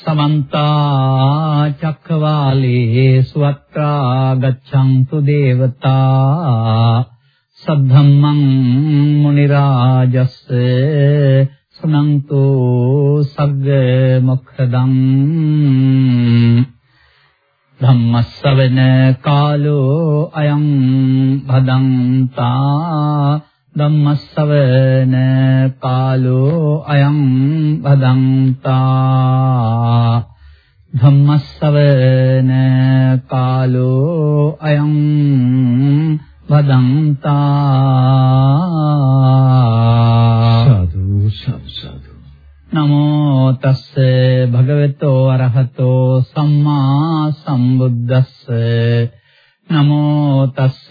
සමන්ත චක්කවාලේසු අත්‍රා ගච්ඡන්තු දේවතා සද්ධම්මං මුනි රාජස්ස සුනන්තු සග්ග මොක්ඛදං ධම්මස්සවන කාලෝ අයං භදංතා ධම්මස්සවන කාලෝ අයං භදංතා ධම්මස්සවන කාලෝ අයං භදංතා සාදු සාදු. නමෝ තස්ස භගවතෝ අරහතෝ සම්මා සම්බුද්දස්ස නමෝ තස්ස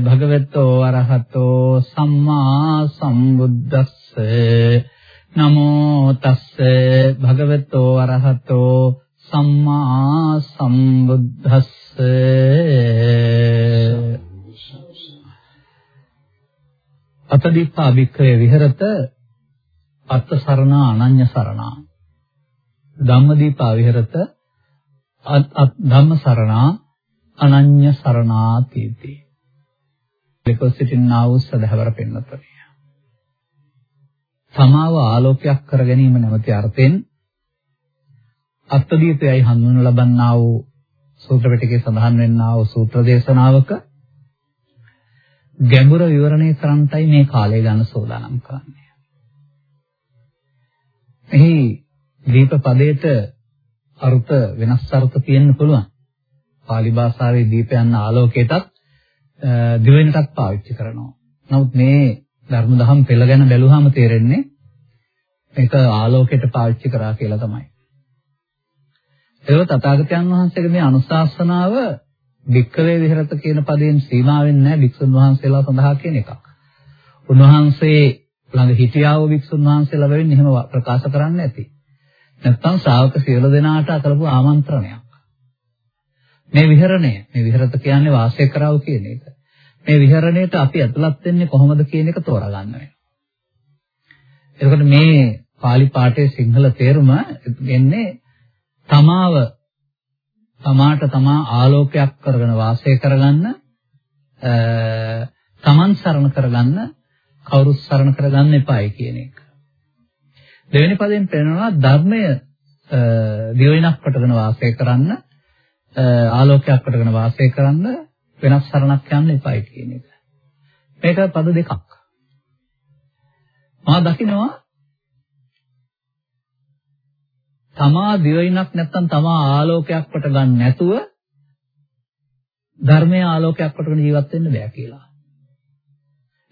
භගවතෝ අරහතෝ සම්මා සම්බුද්දස්ස. නමෝ තස්ස භගවතෝ අරහතෝ සම්මා සම්බුද්දස්ස. අතදීපා වික්‍රය විහෙරත අත්ත සරණා අනඤ්‍ය සරණා. ධම්මදීපා විහෙරත ධම්ම සරණා අනඤ්‍ය සරණාතීති. ලෙකෝ සිටින්නා වූ සදහවර පින්නතරිය. සමාව ආලෝකයක් කර ගැනීම නැමැති අර්ථයෙන් අත්දීපයයි හඳුන්වනු ලබන්නා වූ සූත්‍ර පිටකේ සඳහන් වෙන්නා වූ සූත්‍ර දේශනාවක ගැඹුර විවරණය කරන්ටයි මේ කාලය ගන්න සෝදානම් කරන්නේ. එහි දීප පදයට අර්ථ වෙනස් අර්ථ තියෙන්න පුළුවන්. Pāli භාෂාවේ දීප යන ආලෝකයටත් දිවෙනටත් පාවිච්චි කරනවා. නමුත් මේ ධර්ම දහම් පෙළ ගැන බැලුවාම තේරෙන්නේ මේක ආලෝකයට පාවිච්චි කරා කියලා තමයි. ඒක තථාගතයන් වහන්සේගේ මේ අනුශාසනාව වික්කවේ විහෙරත කියන පදයෙන් සීමා වෙන්නේ නැහැ වික්ෂුන් වහන්සේලා සඳහා කියන එකක්. උන්වහන්සේ ළඟ හිටියා වූ වික්ෂුන් වහන්සේලා වෙන්නේ එහෙම ප්‍රකාශ කරන්නේ නැති. නැත්තම් ශ්‍රාවක සියලු දෙනාට කරපු ආමන්ත්‍රණයක්. මේ විහරණය මේ විහරත කියන්නේ වාසය කරව කියන එක. මේ විහරණයට අපි ඇතුළත් වෙන්නේ කොහොමද කියන එක තෝරා ගන්න වෙනවා. එතකොට මේ pāli පාඨයේ සිංහල තේරුම එන්නේ තමාව තමාට තමා ආලෝකයක් කරගෙන වාසය කරගන්න තමන් සරණ කරගන්න කවුරුත් සරණ කරගන්න එපායි කියන එක. දෙවෙනි පදයෙන් පෙන්නනවා ධර්මය දිවිනක් කොටගෙන වාසය කරන්න ආලෝකයක් කොටගෙන වාසය කරන්න වෙනස් සරණක් යන්න එපායි කියන එක. මේක පද දෙකක්. මා දකිනවා තමා දිවිනක් නැත්තම් තමා ආලෝකයක් කොට ගන්න නැතුව ධර්මයේ ආලෝකයක් කොටගෙන ජීවත් වෙන්න බෑ කියලා.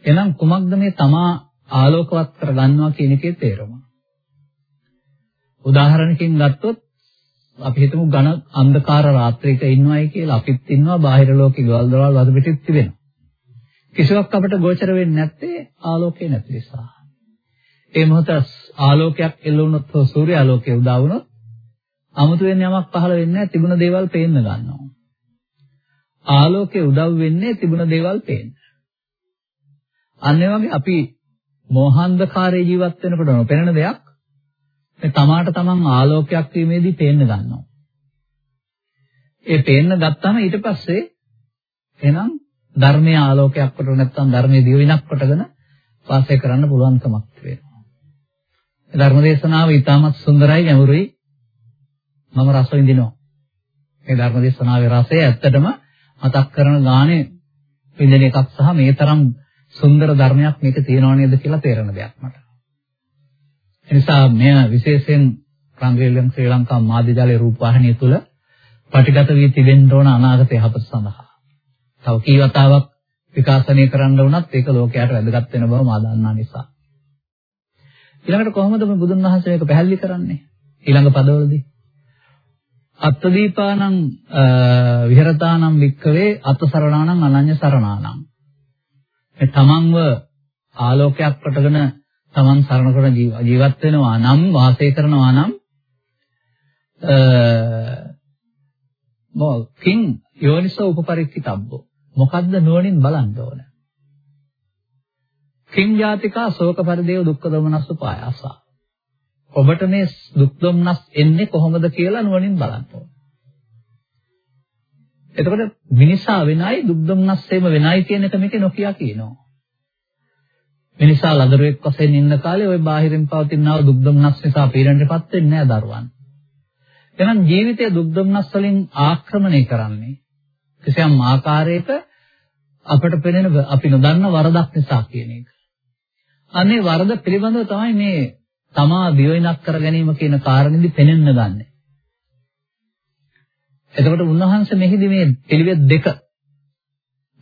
එහෙනම් කුමක්ද මේ තමා ආලෝකවත් කර ගන්නවා කියන එකේ තේරුම? උදාහරණකින් ගත්තොත් අපි හිතමු ඝන අන්ධකාර රාත්‍රියක ඉන්නවයි කියලා අපිත් ඉන්නවා බාහිර ලෝකේ ගෙවල් දොරවල් වද පිටිත් තිබෙනවා. කිසිවක් අපට ගෝචර වෙන්නේ නැත්තේ ආලෝකය නැති නිසා. ඒ මොහොත ආලෝකයක් එල්ල වුණොත් හෝ සූර්ය ආලෝකය උදා වුණොත් 아무තෙන් යමක් පහළ වෙන්නේ නැහැ තිබුණ දේවල් පේන්න ගන්නවා. ආලෝකය උදව් වෙන්නේ තිබුණ දේවල් පේන්න. අන්න වගේ අපි මෝහාන්ධකාරයේ ජීවත් වෙනකොට නොපෙනෙන දෙයක් මේ තමාට තමන් ආලෝකයක් වීමේදී පේන්න ගන්නවා. ඒ පේන්න ගත්තාම ඊට පස්සේ එහෙනම් ධර්මයේ ආලෝකයක් කොට නැත්නම් ධර්මයේ දියවිනක් කොටගෙන වාසය කරන්න පුළුවන්කමක් වෙනවා. ධර්ම දේශනාව ඉතාමත් සුන්දරයි ගැඹුරුයි. මම රස විඳිනවා. මේ ධර්ම දේශනාවේ රසය ඇත්තටම මතක් කරන ගානේ විඳින එකක් සහ මේ තරම් සුන්දර ධර්මයක් මේක තියෙනව නේද කියලා තේරෙන දෙයක් මට. එනිසා මෙය විශේෂයෙන් රංගේලම් ශ්‍රී ලංකා මාධ්‍ය ජාලයේ රූපවාහිනිය තුල පටිගත වී තිබෙන්න ඕන අනාගත යහපත සඳහා. තව කී වතාවක් විකාශනය කරන්න වුණත් ඒක ලෝකයට වැදගත් වෙන බව මා දන්නා නිසා. ඊළඟට කොහොමද මේ බුදුන් වහන්සේ මේක පැහැදිලි කරන්නේ? ඊළඟ පදවලදී අත්තදීපානං විහෙරතානම් වික්කවේ අත්සරණානං අනඤ්‍ය සරණානං මේ තමන්ව ආලෝකයක් කොටගෙන තමන් සරණ කරන ජීවත් වෙනවා නම් වාසය කරනවා නම් මොකින් යෝනිසෝ උපපරික්කිතබ්බෝ මොකද්ද නුවණින් බලන්න ඕන කිං ජාතිකා ශෝක පරිදේව දුක්ඛ දමනස්ස පායාසා ඔබට මේ දුක් දුම්නස් එන්නේ කොහොමද කියලා නුවණින් බලන්න ඕන. එතකොට මිනිසා වෙනයි දුක් දුම්නස්සේම වෙනයි කියන එක මේකේ නොකිය කියනවා. මිනිසා ලදරුවෙක් වශයෙන් ඉන්න කාලේ ওই බාහිරින් පවතිනා දුක් දුම්නස් නිසා පීඩනයටපත් වෙන්නේ නැහැ දරුවන්. එහෙනම් ජීවිතය දුක් දුම්නස් වලින් ආක්‍රමණය කරන්නේ කිසියම් ආකාරයක අපට පෙනෙන අපි නොදන්න වරදක් නිසා කියන එක. අනේ වරද පිළිබඳව තමයි මේ තමා දියවිනක් කර ගැනීම කියන කාරණෙදි පෙනෙන්න ගන්නෙ. එතකොට උන්වහන්සේ මෙහිදී මේ පිළිවෙත් දෙක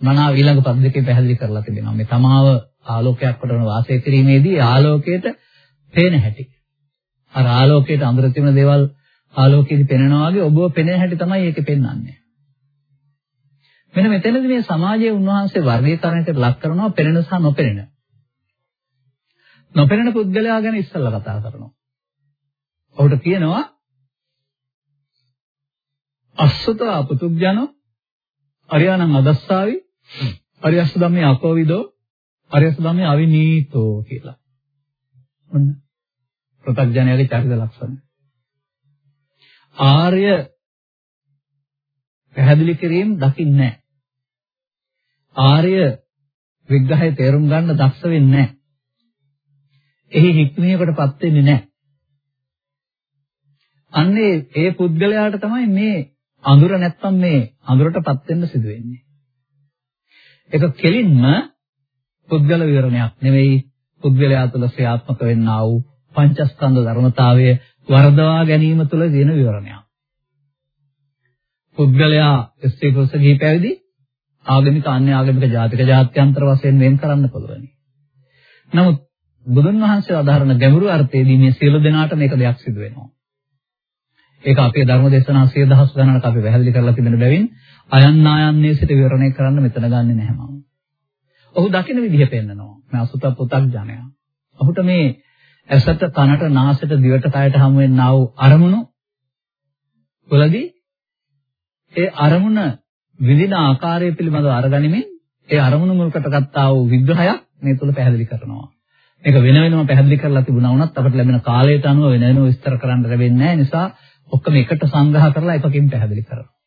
මනාව ඊළඟ පද දෙකේ පැහැදිලි කරලා තිබෙනවා. මේ තමාව ආලෝකයක් කොටන වාසය කිරීමේදී ආලෝකයට පේන හැටි. අර ආලෝකයට අඳුර තිබෙන දේවල් ආලෝකයේදී පෙනෙනවා වගේ ඔබව පෙනෙන හැටි තමයි ඒකේ පෙන්වන්නේ. මෙන්න මෙතනදී මේ සමාජයේ උන්වහන්සේ වර්ගීකරණයට ලක් කරනවා පෙනෙන සහ නොපෙනෙන. නොපෙනෙන පුද්ගලයා ගැන ඉස්සෙල්ලා කතා කරනවා. ඔහුට කියනවා අස්සත අපතුග්ජනෝ අරියාණං අදස්සාවි අරියස්ස ධම්මේ අකෝවිදෝ අරියස්ස ධම්මේ අවිනීතෝ කියලා. ඔන්න ප්‍රත්‍යඥයාගේ චරිත ලක්ෂණ. ආර්ය පැහැදිලි කිරීම දකින්නේ නැහැ. ආර්ය විග්‍රහය තේරුම් ගන්න දක්ෂ වෙන්නේ නැහැ. එහි හික්මියකටපත් වෙන්නේ නැහැ. අන්නේ ඒ පුද්ගලයාට තමයි මේ අඳුර නැත්තම් මේ අඳුරටපත් වෙන්න සිදු වෙන්නේ. ඒක කෙලින්ම පුද්ගල විවරණයක් නෙවෙයි පුද්ගලයා තුළ ක්‍රියාත්මක වෙන්නා වූ පංචස්කන්ධ ධර්මතාවය වර්ධවා ගැනීම තුළ තියෙන විවරණයක්. පුද්ගලයා ස්ත්‍රී පුරුෂ ගිහි පැවිදි ආගමික අන්‍ය ආගමික ජාතික ජාත්‍යන්තර වශයෙන් වෙන් කරන්න පුළුවන්. නමුත් බුදුන් වහන්සේ අදහරන ගැඹුරු අර්ථයේදී මේ සියලු දෙනාට මේක දෙයක් සිදු වෙනවා. ඒක අපේ ධර්ම දේශනා සිය දහස් ගණනක් අපි පැහැදිලි කරලා තිබෙන බැවින් අයන් ආයන්නේ සිට විවරණය කරන්න මෙතන ගන්නෙ නැහැ මම. ඔහු දකින විදිහ පෙන්නනවා. මේ අසුත පුතක් ජනයා. ඔහුට මේ ඇසට කනට නාසයට දිවට කයට හමු වෙන්නා වූ අරමුණු වලදී ඒ අරමුණ විඳින ආකාරය පිළිබඳව අරගනිමින් ඒ අරමුණු මුල්කට ගත්තා වූ විග්‍රහයක් මේ තුල පැහැදිලි කරනවා. මේක වෙන වෙනම පැහැදිලි කරලා තිබුණා වුණත් අපිට ලැබෙන කාලයට අනුව වෙන වෙනම විස්තර කරන්න ලැබෙන්නේ නැහැ. නිසා ඔක්කොම එකට සංග්‍රහ කරලා එකකින් පැහැදිලි කරනවා.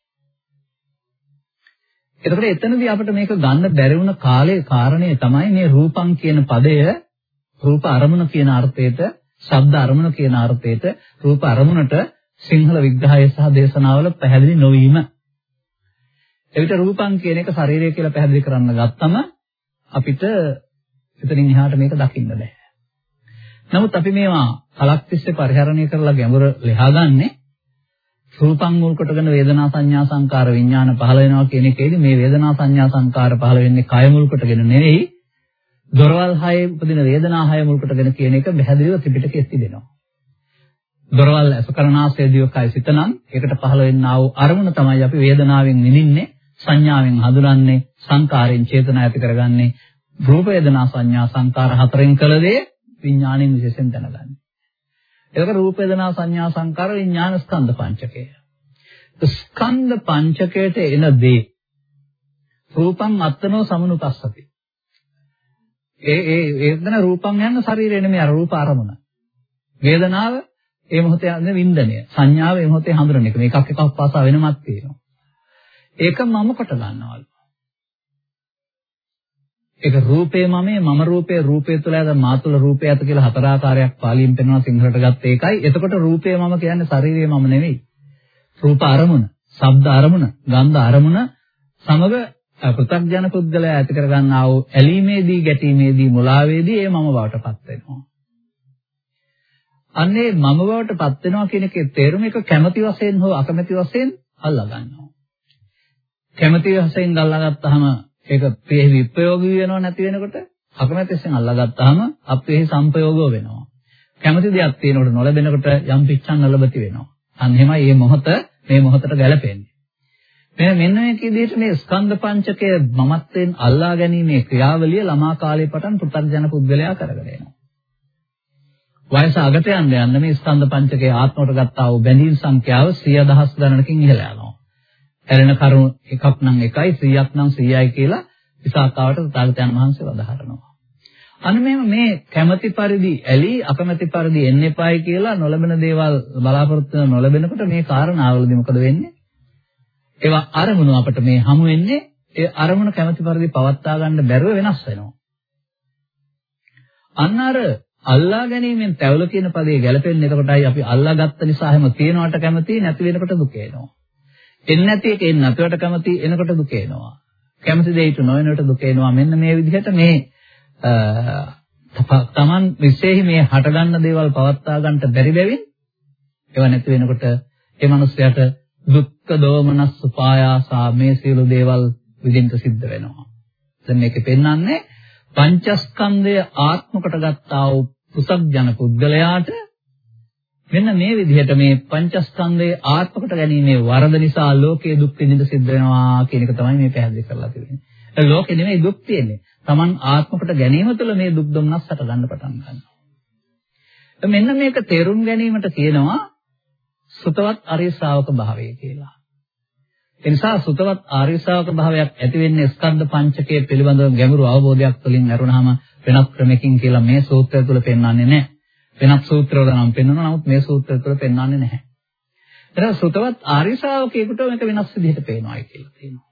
එතකොට එතනදී අපිට මේක ගන්න බැරි වුණ කාලයේ කාරණේ තමයි මේ රූපං කියන පදය රූප අරමුණ කියන අර්ථයට, ශබ්ද අරමුණ කියන අර්ථයට, රූප අරමුණට සිංහල විග්‍රහය සහ දේශනාවල පැහැදිලි නොවීම. එවිට රූපං කියන එක ශරීරය කියලා පැහැදිලි කරන්න ගත්තම අපිට එතනින් එහාට මේක දකින්න බෑ. නමුත් අපි මේවා කලක් තිස්සේ පරිහරණය කරලා ගැඹුර ලියාගන්නේ රූපං මුල් කොටගෙන වේදනා සංඥා සංකාර විඥාන පහළ වෙනවා කියන එකේදී මේ වේදනා සංඥා සංකාර පහළ වෙන්නේ කය මුල් කොටගෙන නෙවෙයි දොරවල් හයේ උපදින වේදනා හය මුල් කොටගෙන කියන එක පැහැදිලිව ත්‍රිපිටකයේ තිබෙනවා. දොරවල් අසකරණාසය දිවකයි සිතනම් ඒකට පහළ වෙන්නා වූ අරමුණ තමයි අපි වේදනාවෙන් විඳින්නේ සංඥාවෙන් හඳුනන්නේ සංකාරයෙන් චේතනා ඇති කරගන්නේ රූප වේදනා සංඥා සංකාර හතරෙන් කළ දේ විඥාණයෙන් විශේෂයෙන් දැනගන්නේ. ඒක රූප වේදනා සංඥා සංකාර විඥාන ස්කන්ධ පංචකය. ස්කන්ධ පංචකයට එන දේ රූපං අත්තනෝ සමනුපස්සති. ඒ ඒ වේදන රූපං යන ශරීරය නෙමෙයි අර රූප අරමුණ. වේදනාව ඒ මොහොතේ යන වින්දනය. සංඥාව ඒ මොහොතේ හඳුනන එක. මේකක් එකක් පාසා වෙනමක් තියෙනවා. ඒක මම කොට ගන්නවලු. ඒක රූපේ මමේ මම රූපේ රූපේ තුල ඇත මා තුල රූපේ ඇත කියලා හතර ආකාරයක් පාලියෙන් පෙන්වනවා සිංහලට ගත්ත එකයි. එතකොට රූපේ මම කියන්නේ ශරීරය මම නෙවෙයි. රූප අරමුණ, ශබ්ද අරමුණ, ගන්ධ අරමුණ සමග පෘථග්ජන පුද්ගලයා ඇති කරගන්නා වූ ඇලීමේදී ගැටීමේදී මුලාවේදී ඒ මම බවටපත් වෙනවා. අන්නේ මම බවටපත් වෙනවා කියන එකේ තේරුම එක කැමැති වශයෙන් හෝ අකමැති වශයෙන් අල්ලා ගන්නවා. කැමැති වශයෙන් අල්ලා ගත්තාම ඒක ප්‍රිය විප්‍රයෝගී වෙනව නැති වෙනකොට අකමැතියෙන් අල්ලාගත්තාම අප්‍රිය සංපයෝගෝ වෙනවා. කැමති දෙයක් තියෙනකොට නොලැබෙනකොට යම් පිච්ඡන් නොලබති වෙනවා. අන්න එහෙමයි මේ මොහොත මේ මොහොතට ගැලපෙන්නේ. මෙන්න මෙන්න මේ විදිහට මේ ස්කන්ධ පංචකය මමත්වෙන් අල්ලා ගැනීමේ ක්‍රියාවලිය ළමා කාලේ පටන් පෘථග්ජන පුද්ගලයා කරගෙන යනවා. වයස අගට යන්න යන්න මේ ස්කන්ධ පංචකයේ ආත්මවට ගත්තා වූ බැඳීම් සංඛ්‍යාව 10000 ගණනකින් ඉහළ යනවා. ඇරෙන කරුණු එකක් නම් එකයි 100ක් නම් 100යි කියලා විසාකාවට තථාගතයන් වහන්සේ වදාහරනවා. අන්න මෙහෙම මේ කැමැති පරිදි ඇලි අකමැති පරිදි එන්න එපායි කියලා නොලබන දේවල් බලාපොරොත්තු නොලබනකොට මේ කාරණාවලදී මොකද වෙන්නේ? ඒවා අරමුණු අපිට මේ හමු වෙන්නේ ඒ අරමුණ කැමැති පරිදි පවත්වා ගන්න බැරුව වෙනස් වෙනවා. අන්න අර අල්ලා ගැනීමෙන් තැවල කියන පදේ ගැලපෙන්නේ එතකොටයි අපි අල්ලා ගත්ත නිසා හැම තියනවට කැමති නැති වෙනකොට දුක එනවා. එන්නේ නැති එක එන්නේ නැතුවට කැමති එනකොට දුක එනවා. කැමති දෙයට නොවනකොට දුක එනවා. මෙන්න මේ විදිහට මේ තමන් විශේෂ මේ හටගන්න දේවල් පවත්වා ගන්නට බැරි බැවින් ඒව නැති වෙනකොට ඒ මනුස්සයාට දුක්ඛ දෝමනස් උපායාසා මේ සියලු දේවල් විඳින්න සිද්ධ වෙනවා. දැන් මේකේ පෙන්වන්නේ පංචස්කන්ධය ආත්මකට ගත්තා වූ පුසක්ජන පුද්ගලයාට මෙන්න මේ විදිහට මේ පංචස්කන්ධයේ ආත්මකට ගැනීමේ වරද නිසා ලෝකයේ දුක් විඳින්න සිද්ධ වෙනවා කියන එක තමයි මේ පැහැදිලි කරලා තියෙන්නේ. ඒ ලෝකෙ නෙමෙයි දුක් තියෙන්නේ. Taman ආත්මකට ගැනීම තුළ මේ දුක් දුම්නස් හට ගන්න පටන් ගන්නවා. මෙන්න මේක තේරුම් ගැනීමට කියනවා සුතවත් අරිය ශ්‍රාවක භාවය කියලා. ඒ නිසා සුතවත් ආර්ය ශ්‍රාවක භාවයක් ඇති වෙන්නේ ස්කන්ධ පංචකය පිළිබඳව ගැඹුරු අවබෝධයක් තුළින් ලැබුණාම වෙනත් ක්‍රමකින් කියලා මේ සූත්‍රය තුළ පෙන්වන්නේ නැහැ. වෙනත් සූත්‍රවල නම් පෙන්වනවා නමුත් මේ සූත්‍රය තුළ පෙන්වන්නේ නැහැ. ඒක සුතවත් ආර්ය ශ්‍රාවකයෙකුට මේක වෙනස් විදිහට පේනවායි කියලා තියෙනවා.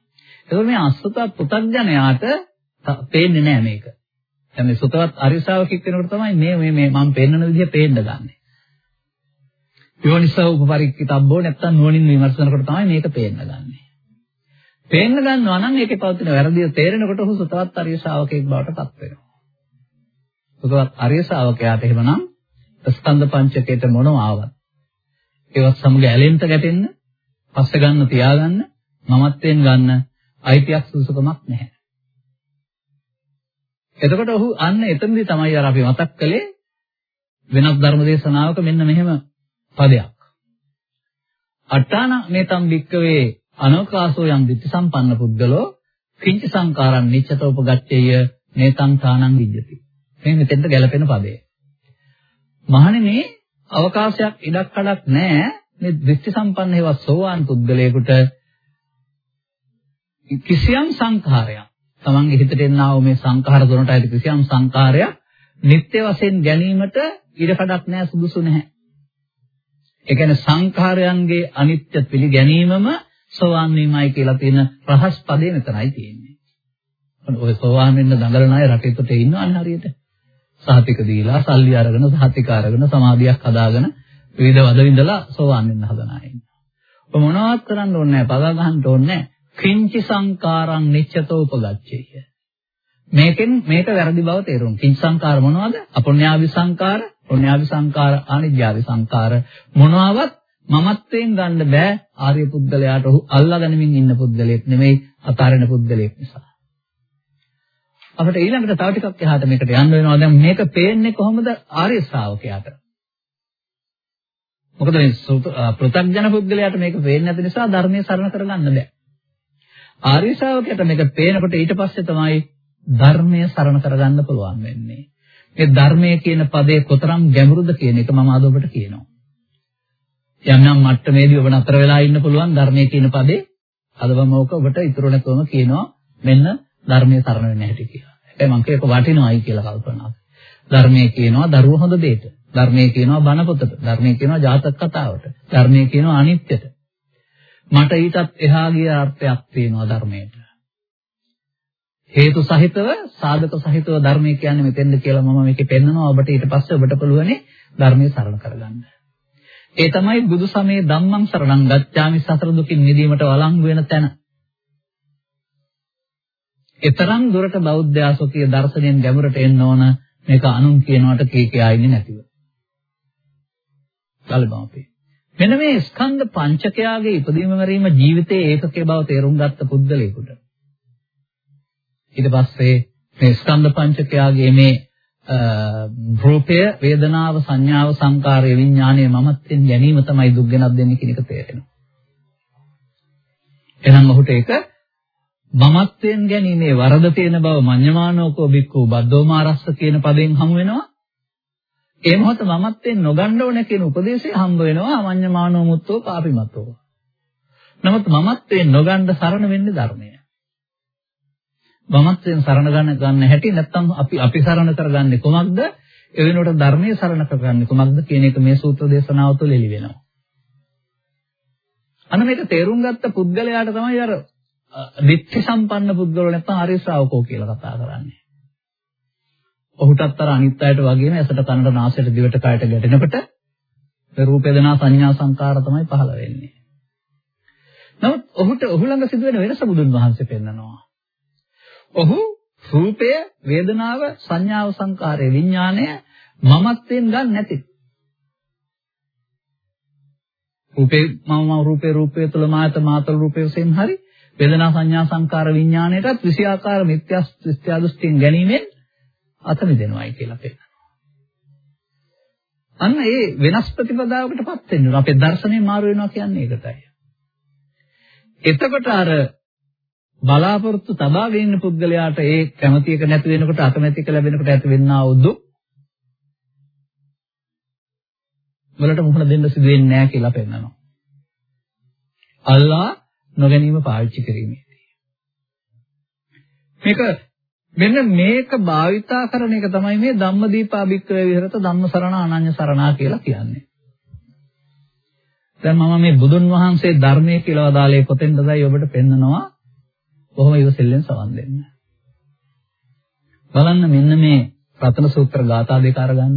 ඒක මේ අසුතවත් පුතග්ජනයාට පේන්නේ නැහැ මේක. දැන් මේ සුතවත් ආර්ය ශ්‍රාවකෙක් වෙනකොට තමයි මේ මේ මේ මම පෙන්වන විදිහ පේන්න ගන්නෙ. යෝනිසෝ උපපරික්කිතබ්බෝ නැත්තම් නුවණින් විමර්ශන කොට තමයි මේක පේන්න ගන්නෙ. පේන්න ගන්නවා නම් ඒකේ පවතින වැරදිය තේරෙනකොට ඔහු සුතවත් ආර්ය ශ්‍රාවකයෙක් බවට පත් වෙනවා. සුතවත් ආර්ය ශ්‍රාවකයාට එහෙමනම් ස්කන්ධ පංචකයට මොනව ආවත් ඒවත් සමග ඇලෙන්න ගැටෙන්න පස්ස ගන්න තියාගන්න මමත්වෙන් ගන්න අයිතියක් සුසුකමක් නැහැ. එතකොට ඔහු අන්න එතනදී තමයි අර අපි මතක් කළේ වෙනත් ධර්ම දේශනාවක මෙන්න මෙහෙම පදයක්. අට්ඨාන මේතම් වික්කවේ අනෝකාසෝ යම් ditthi සම්පන්න පුද්ගලෝ කිංච සංකාරං නිච්චත උපගච්ඡේය මේතං තානං විජ්ජති. මේ මෙතෙන්ට ගැලපෙන පදය. මහණෙනි අවකාශයක් ඉඩක් කඩක් නැහැ මේ දෘෂ්ටි සම්පන්න හේව සෝවාන් පුද්ගලයෙකුට කිසියම් සංඛාරයක් තමන්ගේ හිතට එන්නා වූ මේ සංඛාර දුරට ඇති කිසියම් සංඛාරයක් නිත්‍ය වශයෙන් ගැනීමට ඉඩ කඩක් නැහැ සුදුසු නැහැ. ඒ කියන්නේ සංඛාරයන්ගේ අනිත්‍ය පිළිගැනීමම සෝවාන් වීමයි කියලා තියෙන රහස් පදේ මෙතනයි තියෙන්නේ. ඔය සෝවාන් වෙන්න දඟලන අය රටේට ඉන්නවන්නේ හරියට. සහතික දීලා සල්ලි අරගෙන සහතික අරගෙන සමාධියක් හදාගෙන විවිධ වද විඳලා සෝවාන් වෙන්න හදන අය ඉන්නවා. ඔය මොනවත් කරන්න ඕනේ නැහැ, පදා ගන්න ඕනේ නැහැ. කිංචි සංකාරං නිච්ඡතෝ උපගච්ඡේය. මේකෙන් මේක වැරදි බව තේරුම්. කිංච සංකාර මොනවද? අපුඤ්ඤාවි සංකාර, පුඤ්ඤාවි සංකාර, අනිජ්ජාවි සංකාර මොනවාවත් මමත්වයෙන් ගන්න බෑ ආර්ය පුද්ගලයාට ඔහු අල්ලා ගැනීමෙන් ඉන්න පුද්ගලයෙක් නෙමෙයි අතාරින පුද්ගලයෙක් නිසා. අපිට ඊළඟට තව ටිකක් එහාට මේකට යන්න වෙනවා. දැන් මේක පේන්නේ කොහොමද ආර්ය ශ්‍රාවකයාට? මොකද මේ පෘථග්ජන පුද්ගලයාට මේක පේන්නේ නැති නිසා ධර්මයේ සරණ කරගන්න බෑ. ආර්ය ශ්‍රාවකයාට මේක පේනකොට ඊට පස්සේ තමයි ධර්මයේ සරණ කරගන්න පුළුවන් වෙන්නේ. මේ ධර්මයේ කියන පදේ කොතරම් ගැඹුරුද කියන එක මම අද ඔබට කියනවා. යම් යම් මට්ටමේදී ඔබ නතර වෙලා ඉන්න පුළුවන් ධර්මයේ කියන පදේ අද මම ඕක ඔබට ඉතුරු නැතුවම කියනවා මෙන්න ධර්මයේ සරණ වෙන්න හැටි කියලා. ඒ මං කියක වටිනවයි කියලා කල්පනා ධර්මයේ කියනවා දරුව හොඳ දෙයට. ධර්මයේ කියනවා බණ පොතට. ධර්මයේ කියනවා ජාතක කතාවට. ධර්මයේ කියනවා අනිත්‍යට. මට ඊටත් එහා ගිය අර්ථයක් තියෙනවා ධර්මයට. හේතු සහිතව සාධක සහිතව ධර්මයේ කියන්නේ මෙතෙන්ද කියලා මම මේකේ පෙන්නනවා ඔබට ඊට පස්සේ ඔබට පුළුවනි ධර්මයේ සරණ කරගන්න. ඒ තමයි බුදු සමයේ ධම්මං සරණං ගච්ඡාමි සතර දුකින් මිදීමට වළංගු වෙන තැන. ඒතරම් දුරට බෞද්ධ ආසෝකීය දර්ශනයෙන් ගැඹුරට එන්න ඕන මේක අනුන් කියනවට කී කියා ඉන්නේ නැතිව. කල්පනාපේ. මෙන්න මේ ස්කන්ධ පංචකයාගේ ඉදීම මරීම ජීවිතයේ ඒකකේ බව තේරුම් ගත්ත පුද්ගලයෙකුට. ඊට පස්සේ මේ ස්කන්ධ පංචකයාගේ මේ රූපය, වේදනාව, සංඥාව, සංකාරය, විඥානය මමත්වෙන් ගැනීම තමයි දුක් ගෙනත් දෙන්නේ කියන එක තේරෙනවා. එහෙනම් ඔහුට ඒක මමත්වයෙන් ගැනීමේ වරද තියෙන බව මඤ්ඤමානෝකෝ බික්කු බද්දෝමාරස්ස කියන පදයෙන් හමු වෙනවා. ඒ මොහොත මමත්වයෙන් නොගන්න ඕන කියන උපදේශය හම්බ වෙනවා අමඤ්ඤමානෝ මුත්තෝ පාපිමතෝ. නමුත් මමත්වයෙන් නොගන්න සරණ වෙන්නේ ධර්මය. මමත්වයෙන් සරණ ගන්න ගන්න හැටි නැත්නම් අපි අපි සරණ කරගන්නේ කොමක්ද? ඒ වෙනුවට ධර්මයේ සරණ කරගන්නේ කොමක්ද කියන එක මේ සූත්‍ර දේශනාව තුළ එළි වෙනවා. අන්න මේක තේරුම් ගත්ත පුද්ගලයාට තමයි අර දිට්ඨි සම්පන්න පුද්ගලෝ නැත්නම් ආර්ය ශ්‍රාවකෝ කියලා කතා කරන්නේ. ඔහුටත් අර අනිත් අයට වගේම ඇසට කනට නාසයට දිවට කයට ගැටෙනකොට රූප වේදනා සංඥා සංකාර තමයි පහළ වෙන්නේ. නමුත් ඔහුට ඔහු ළඟ සිදුවෙන වෙනස බුදුන් වහන්සේ පෙන්නනවා. ඔහු රූපය, වේදනාව, සංඥාව, සංකාරය, විඥාණය මමත්වෙන් ගන්න නැති. රූපේ මම රූපේ රූපය තුල මාත මාතල රූපය වශයෙන් හරි වේදනා සංඥා සංකාර විඥාණයටත් විෂයාකාර මිත්‍යා මිත්‍යා දෘෂ්ටියෙන් ගැනීමෙන් අත මිදෙනවායි කියලා පෙන්නනවා. අන්න ඒ වෙනස් ප්‍රතිපදාවකටපත් වෙන්න අපේ දර්ශනේ මාරු වෙනවා කියන්නේ ඒකටයි. එතකොට අර බලාපොරොත්තු තබාගෙන ඉන්න පුද්ගලයාට ඒ කැමැති එක නැති වෙනකොට අකමැති එක ලැබෙනකොට ඇති වෙන්නා වූ දුක් වලට මුහුණ දෙන්න සිදු වෙන්නේ නැහැ කියලා පෙන්නනවා. අල්ලා නොගැනීම පාවිච්චි කිරීමේදී. මේක මෙන්න මේක භාවිතා කරන එක තමයි මේ ධම්මදීපා භික්ඛවේ විහෙරත ධම්මසරණ අනඤ්‍ය සරණා කියලා කියන්නේ. දැන් මම මේ බුදුන් වහන්සේ ධර්මයේ කියලා වදාළේ කොතෙන්දයි ඔබට පෙන්නනවා කොහොම ඉවසෙල්ලෙන් සවන් දෙන්න. බලන්න මෙන්න මේ රතන සූත්‍ර ගාථා දෙක අරගන්න.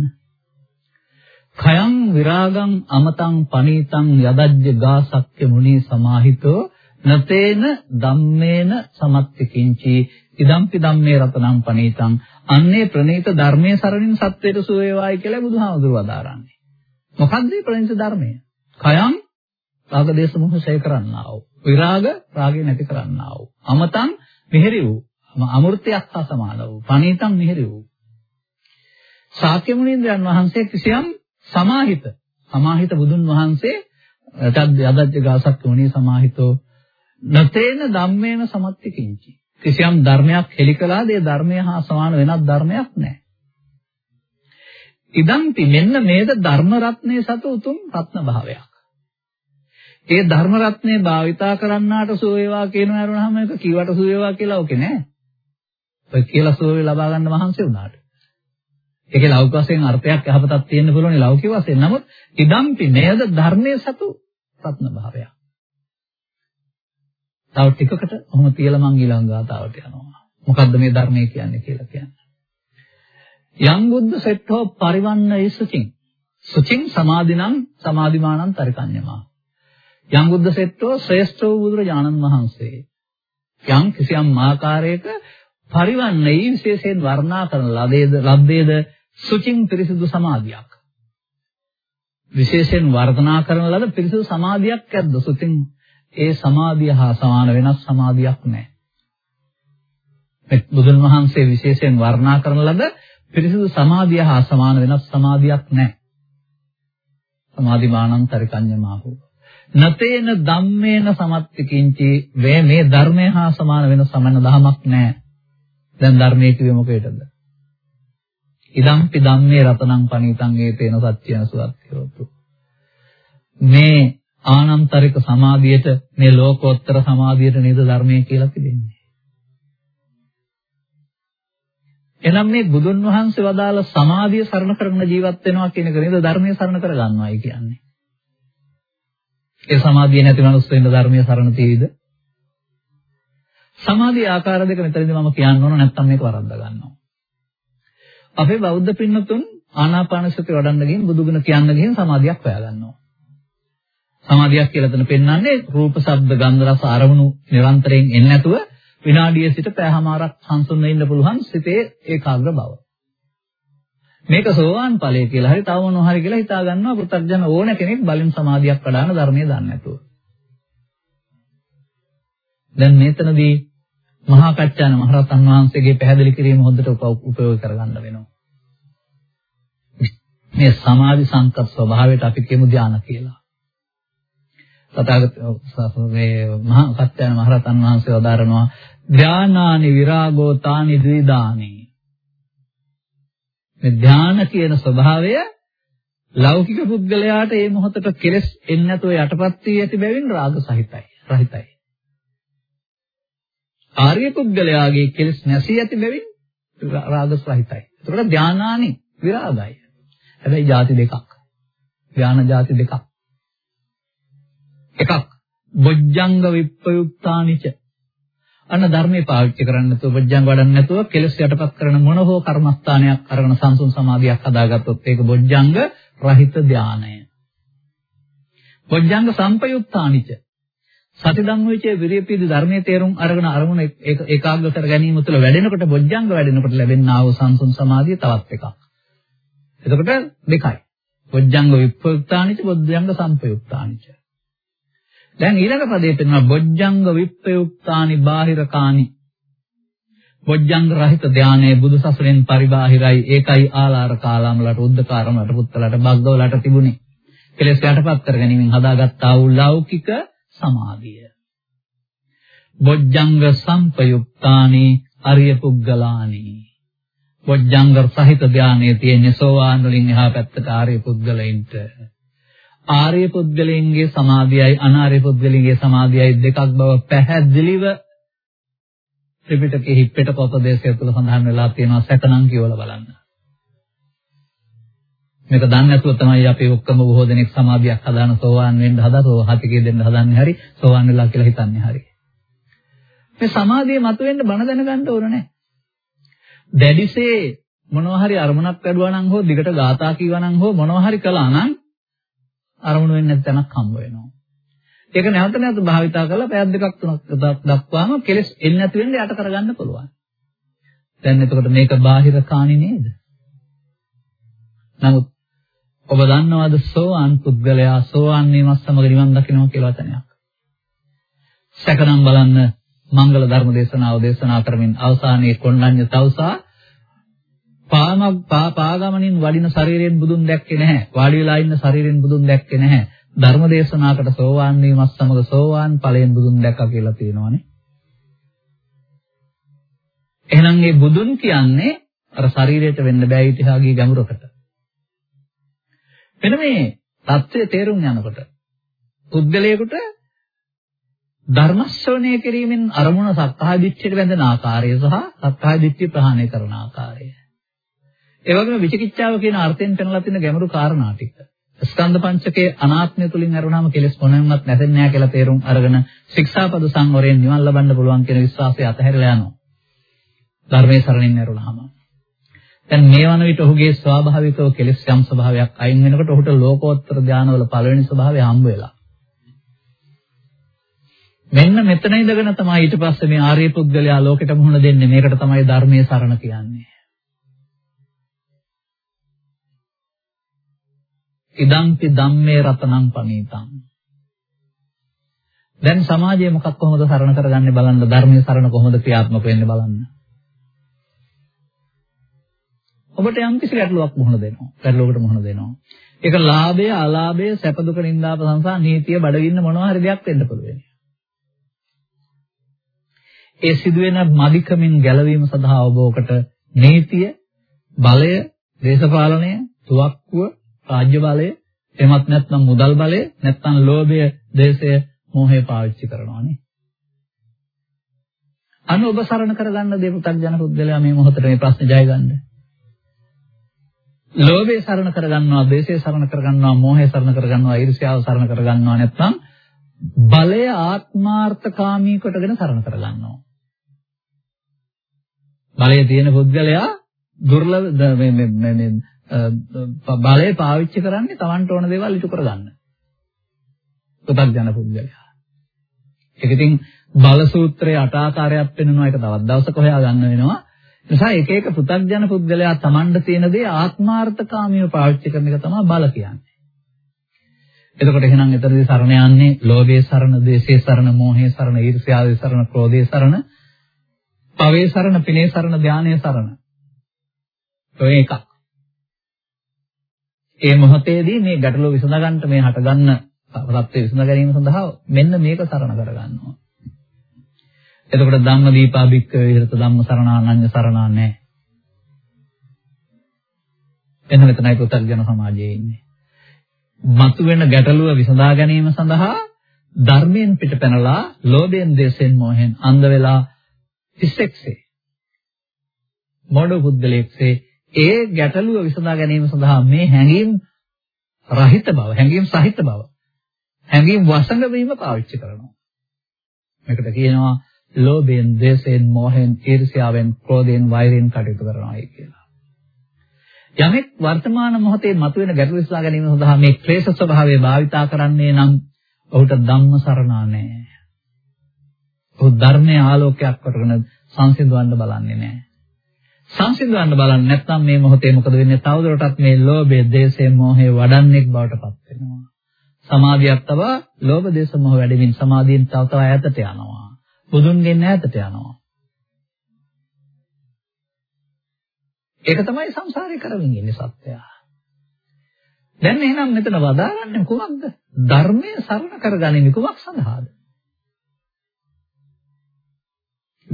khයං විරාගං අමතං පනීතං යදජ්ජ ගාසක්්‍ය මුනි සමාහිතෝ නතේන ධම්මේන සමත්තිකින්චි ඉදම්පි ධම්මේ රතනං පනීතං. අන්නේ ප්‍රණීත ධර්මයේ සරණින් සත්වයට සුව වේවායි කියලා බුදුහාමුදුරුවෝ අදාරන්නේ. මොකක්ද මේ ප්‍රණීත ධර්මය? khයං රාග දේශ මොහ ඡය කරන්නා වූ විරාග රාගය නැති කරන්නා වූ අමතං මිහිරි වූ. අමෘතයක් හා සමාන වූ. පණීතං මිහිරි වූ. ශාක්‍ය මුනීන්ද්‍රයන් වහන්සේ කිසියම් සමාහිත සමාහිත බුදුන් වහන්සේ යදජ්ජ ගාසක් වුණේ සමාහිතෝ නතේන ධම්මේන සමත්ති කිංචි කිසියම් ධර්මයක් හෙලි කළාද ඒ ධර්මය හා සමාන වෙනත් ධර්මයක් නැහැ ඉදන්ති මෙන්න මේද ධර්ම රත්නයේ සතු උතුම් රත්න භාවයක් ඒ ධර්ම රත්නේ භාවිතා කරන්නාට සුව වේවා කියනවා අරුණාම එක කීවට සුව වේවා කියලා ඔකේ නෑ. ඔය කියලා සුව වේ ලබා ගන්න මහන්සි වුණාට. ඒකේ ලෞකික වශයෙන් අර්ථයක් යහපතක් තියෙන්න පුළුවන් ලෞකික වශයෙන්. නමුත් ඉදම්පි නේද ධර්මයේ සතු රත්න භාවය. තව ටිකකට ඔහොම තියලා මං ඊළඟ ගාතාවට යනවා. මොකද්ද මේ ධර්මය කියන්නේ කියලා කියන්නේ. යම් බුද්ධ සෙට්ඨෝ පරිවන්න ඉසුචින් සුචින්. සමාධිනම් සමාධිමානං තරිකඤ්ඤමා. යම් බුද්ධ සෙට්ටෝ ශ්‍රේෂ්ඨ වූ බුදුරජාණන් වහන්සේ. යම් කිසියම් ආකාරයක පරිවන්නේ විශේෂයෙන් වර්ණනා කරන ලදේද ලද්දේද සුචින් පිරිසිදු සමාධියක්. විශේෂයෙන් වර්ණනා කරන ලද පිරිසිදු සමාධියක් ඇද්ද සුචින්? ඒ සමාධිය හා සමාන වෙනස් සමාධියක් නැහැ බුදුන් වහන්සේ විශේෂයෙන් වර්ණනා කරන ලද පිරිසිදු සමාධිය හා සමාන වෙනස් සමාධියක් නැහැ සමාධිමානං තරිකඤ්ඤමාහෝ නතේන ධම්මේන සමත්තිකින්චි වේ මේ ධර්මය හා සමාන වෙන සමන දහමක් නැහැ. දැන් ධර්මයේ කිව්වේ මොකේද? ඉදම්පි ධම්මේ රතනං පණීතං ඒතේන සත්‍යන සුවත්තියෝතු. මේ ආනන්තරික සමාධියට මේ ලෝකෝත්තර සමාධියට නේද ධර්මයේ කියලා තිබෙන්නේ. එනම් මේ බුදුන් වහන්සේ වදාළ සමාධිය සරණ කරගෙන ජීවත් වෙනවා කියන එක නේද ධර්මයේ සරණ කර ගන්නවායි කියන්නේ. ඒ සමාධිය නැති මනුස්සයෙන්ද ධර්මයේ සරණ තියෙයිද? සමාධියේ ආකාර දෙක මෙතනදී මම කියන්න ඕන නැත්නම් මේක වරද්දා ගන්නවා. අපේ බෞද්ධ පින්නතුන් ආනාපාන සති වඩන්න ගිහින් බුදුගුණ කියන්න ගිහින් සමාධියක් හොයාගන්නවා. සමාධියක් කියලා තන පෙන්වන්නේ රූප, ශබ්ද, ගන්ධ, රස, අරමුණු නිරන්තරයෙන් එන්නේ නැතුව විනාඩිය සිට පැයමාරක් සංසුන්ව ඉන්න පුළුවන් සිතේ ඒකාග්‍ර බව. මේක සෝවාන් ඵලය කියලා හරි තව මොනවා හරි කියලා හිතා ගන්නවා පුතර්ජන ඕන කෙනෙක් බලින් සමාධියක් වඩාන ධර්මයේ දන්නේ නැතුව. දැන් මෙතනදී මහා කච්චාන මහරහතන් වහන්සේගේ පැහැදිලි කිරීම හොඳට උපයෝග කරගන්න වෙනවා. මේ සමාධි සංකප්ප ස්වභාවයට අපි කියමු ධානය කියලා. තථාගත මේ මහා කච්චාන මහරහතන් වහන්සේ වදාරනවා ධානානි විරාගෝ තානි ද්විදානි මේ ධාන කියන ස්වභාවය ලෞකික පුද්ගලයාට මේ මොහොතට කෙලස් එන්නේ නැතුව යටපත් වී ඇති බැවින් රාග සහිතයි රහිතයි ආර්ය පුද්ගලයාගේ කෙලස් නැසී ඇති බැවින් රාග සහිතයි. ඒකට ධානානි විරාගයි. හැබැයි ಜಾති දෙකක්. ධාන ಜಾති දෙකක්. එකක් බොජ්ජංග විප්පයුක්තානිච අන්න ධර්මයේ පාවිච්චි කරන්නේ නැතුව බොජ්ජංග වඩන්නේ නැතුව කෙලස් යටපත් කරන මොන හෝ කර්මස්ථානයක් අරගෙන සංසුන් සමාධියක් හදාගත්තොත් ඒක බොජ්ජංග රහිත ධානය. බොජ්ජංග සම්පයුක්තානිච සති ධම්මවිචේ විරියපීති ධර්මයේ තේරුම් අරගෙන අරමුණ ඒකාග්‍ර කර ගැනීම තුළ වැඩෙනකොට බොජ්ජංග වැඩෙනකොට ලැබෙනා වූ සංසුන් සමාධිය තවත් එකක්. එතකොට දෙකයි. බොජ්ජංග විප්‍රයුක්තානිච බොජ්ජංග සම්පයුක්තානිච. දැන් ඊළඟ පදයේ තියෙනවා බොජ්ජංග විප්‍රයුක්තානි බාහිරකානි. බොජ්ජංග රහිත ධානයේ බුදුසසුනෙන් පරිබාහිරයි. ඒකයි ආලාර කාලාමලට උද්දකාරමලට පුත්තලට බග්ගවලට තිබුණේ. කෙලෙස් යටපත් කර ගැනීමෙන් හදාගත්තා වූ ලෞකික සමාධිය. බොජ්ජංග සම්පයුක්තානි අරිය පුද්ගලානි. බොජ්ජංග සහිත ධානයේ තියෙන සෝවාන් වලින් එහා පැත්තට ආර්ය පුද්ගලයින්ට ආර්ය පුද්ගලයන්ගේ සමාධියයි අනාර්ය පුද්ගලයන්ගේ සමාධියයි දෙකක් බව පැහැදිලිව ත්‍රිපිටකයේ හිප්පෙට පොතදේශය තුළ සඳහන් වෙලා තියෙනවා සැකනම් කියවලා බලන්න. මේක දන්නේ නැතුව තමයි අපි ඔක්කොම බොහෝ දෙනෙක් සමාධියක් හදාන සෝවාන් වෙන්න හදා සෝහතිකේ දෙන්න හදන්නේ හරි සෝවාන් වෙලා කියලා හිතන්නේ හරි. මේ සමාධිය මතුවෙන්න බණ දැනගන්න ඕන නැහැ. දැඩිසේ මොනවා හරි අරමුණක් වැඩුවා නම් හෝ දිගට ගාථා කියවා නම් හෝ මොනවා හරි කළා නම් අරමුණු වෙන්නේ නැති තැනක් හම්බ වෙනවා. ඒක නැවත නැවත භාවිතා කරලා පැයක් දෙකක් තුනක් දක්වාම කෙලස් එන්නේ නැති වෙන්න යට කරගන්න පුළුවන්. දැන් එතකොට මේක බාහිර කාණි නේද? නමුත් ඔබ දන්නවද සෝවාන් පුද්ගලයා සෝවාන් වීමත් සමග නිවන් දකිනවා කියලා වචනයක්. සැකනම් බලන්න මංගල ධර්ම දේශනාව දේශනා කරමින් අවසානයේ කොණ්ණඤ්ඤ තවුසා පාමක් පාගමනින් වඩින ශරීරයෙන් බුදුන් දැක්කේ නැහැ. වාඩි වෙලා ඉන්න ශරීරයෙන් බුදුන් දැක්කේ නැහැ. ධර්ම දේශනාකට සෝවාන් වීමත් සමග සෝවාන් ඵලයෙන් බුදුන් දැක්කා කියලා තියෙනවානේ. එහෙනම් මේ බුදුන් කියන්නේ අර ශරීරයට වෙන්න බෑ ඊටහාගේ ගැඹුරකට. මෙන්න මේ தත්ත්වය තේරුම් යනකොට පුද්ගලයාට ධර්ම ශ්‍රවණය කිරීමෙන් අරමුණ සක්කාය දිට්ඨියට වැඳෙන ආකාරය සහ සක්කාය දිට්ඨිය ප්‍රහාණය කරන ආකාරය ඒ වගේම විචිකිච්ඡාව කියන අර්ථයෙන් පෙන්ලා තියෙන ගැඹුරු කාරණා ටික. ස්කන්ධ පංචකයේ අනාත්මය තුලින් අරුණාම කෙලෙස් මොනෙන්වත් නැසෙන්නේ නැහැ කියලා තේරුම් අරගෙන ශික්ෂාපද සංවරයෙන් නිවන් ලබන්න පුළුවන් කියන විශ්වාසය අතහැරලා යනවා. ධර්මයේ සරණින් ඇරුණාම. දැන් මේ වන විට ඔහුගේ ස්වාභාවිකව කෙලෙස් යම් ස්වභාවයක් අයින් වෙනකොට ඔහුට ලෝකෝත්තර ධානවල පළවෙනි ස්වභාවය හම්බ වෙලා. මෙන්න මෙතන ඉඳගෙන තමයි ඊට පස්සේ මේ ආර්ය පුද්ගලයා ලෝකෙට මුහුණ දෙන්නේ. මේකට තමයි ධර්මයේ සරණ කියන්නේ. ඉදම්පි ධම්මේ රතනං පනීතං. දැන් සමාජයේ මොකක් කොහොමද සරණ කරගන්නේ බලන්න ධර්මයේ සරණ කොහොමද ක්‍රියාත්මක වෙන්නේ බලන්න. ඔබට යම් කිසි ගැටලුවක් මුහුණ දෙනවා ගැටලුවකට මුහුණ දෙනවා. ඒක ලාභය අලාභය සැප දුක නිന്ദා ප්‍රශංසා නීතිය බඩගින්න මොනවා හරි දෙයක් වෙන්න පුළුවන්. ඒ සිදුවෙන මදිකමින් ගැලවීම සඳහා ඔබ ඔකට නීතිය බලය දේශපාලනය තුවක්කුව රාජ්‍ය බලය, එමත් නැත්නම් මුදල් බලය, නැත්නම් ලෝභය, දේශය, මෝහය පාවිච්චි කරනවානේ. අන්න ඔබ සරණ කරගන්න දේ පු탁ජන පුද්ගලයා මේ මොහොතේ මේ ප්‍රශ්නේ ජය ගන්න. ලෝභය සරණ කරගන්නවා, දේශය සරණ කරගන්නවා, මෝහය සරණ කරගන්නවා, ඊර්ෂ්‍යාව සරණ කරගන්නවා නැත්නම් බලය ආත්මාර්ථකාමී කොටගෙන සරණ කරගන්නවා. බලය තියෙන පුද්ගලයා දුර්ලභ මේ මේ බලය පාවිච්චි කරන්නේ Tamanට ඕන දේවල් ඉටු කරගන්න. පුතග්ජන පුද්ගලයා. ඒක ඉතින් බල සූත්‍රයේ අට ආකාරයක් පෙන්වනවා ඒක තවත් දවසක හොයා ගන්න වෙනවා. නිසා එක එක පුතග්ජන පුද්ගලයා Tamanට තියෙන දේ ආත්මාර්ථකාමීව පාවිච්චි කරන එක තමයි බල කියන්නේ. එතකොට එහෙනම් එතනදී සරණ යන්නේ ලෝභයේ සරණ, දේශයේ සරණ, මෝහයේ සරණ, ඊර්ෂ්‍යාවේ සරණ, ක්‍රෝධයේ සරණ, පවේ සරණ, පිනේ සරණ, ධානයේ සරණ. ඔය එකක්. ඒ මොහොතේදී මේ ගැටලුව විසඳගන්න මේ හටගන්න තත්ත්වය විසඳ ගැනීම සඳහා මෙන්න මේක සරණ කරගන්නවා. එතකොට ධම්ම දීපා භික්ක විහෙරත ධම්ම සරණානඤ්ඤ සරණා නැහැ. එන්න මෙතනයි පුතර්ජන සමාජයේ ඉන්නේ. මතුවෙන ගැටලුව විසඳා ගැනීම සඳහා ධර්මයෙන් පිටපැනලා ලෝභයෙන් දේශයෙන් මොහෙන් අන්ධ වෙලා පිස්සෙක්සේ මොඩ පුද්ගලයෙක්සේ ඒ ගැටලුව විසඳා ගැනීම සඳහා මේ හැඟීම් රහිත බව හැඟීම් සහිත බව හැඟීම් වසඟ වීම පාවිච්චි කරනවා මේකට කියනවා ලෝභයෙන්, ද්වේෂයෙන්, මෝහයෙන්, ඊර්ෂ්‍යාවෙන්, ක්‍රෝධයෙන්, වෛරයෙන් කටයුතු කරනවායි කියලා. යමෙක් වර්තමාන මොහොතේ මතුවෙන ගැටලු විසඳා ගැනීම සඳහා මේ ක්ලේශ ස්වභාවය භාවිතා කරන්නේ නම් ඔහුට ධම්ම සරණා නැහැ. ඔහු ධර්මයේ ආලෝකයක් කරගෙන සංසිඳවන්න බලන්නේ නැහැ. සංසිඳවන්න බලන්නේ නැත්නම් මේ මොහොතේ මොකද වෙන්නේ? තවදුරටත් මේ ලෝභය, දේශය, මෝහය වඩන්නේ බවට පත් වෙනවා. සමාධියක් තවා ලෝභ, දේශ, මොහ වැඩිමින් සමාධියෙන් තව තව ඈතට යනවා. බුදුන්ගෙන් ඈතට යනවා. ඒක තමයි සංසාරේ කරමින් ඉන්නේ සත්‍යය. දැන් එහෙනම් මෙතන වදාරන්නේ කුමක්ද? ධර්මයේ සරණ කරගන්නේ කුමක් සඳහාද?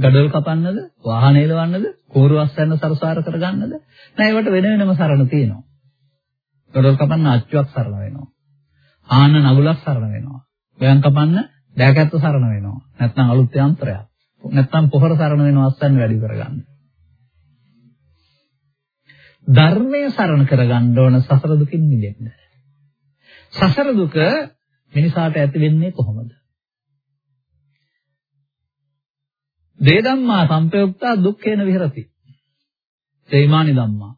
Gadol කපන්නද? වාහන එලවන්නද? කෝරුවස් යන සරසාර කරගන්නද? නෑ ඒවට වෙන වෙනම සරණ තියෙනවා. gadol කපන්න අච්චුවක් සරණ වෙනවා. ආන්න නගුලක් සරණ වෙනවා. ගයන් කපන්න දෑකැත්ත සරණ වෙනවා. නැත්නම් අලුත් යන්ත්‍රයක්. නැත්නම් පොහොර සරණ වෙනවා අස්සන් වැඩි කරගන්න. ධර්මයේ සරණ කරගන්න ඕන සසර දුකින් මිදෙන්න. සසර දුක මිනිසාට ඇති වෙන්නේ කොහොමද? දේ ධම්මා සංපයුක්තා දුක්ඛේන විහෙරති. තේමානි ධම්මා.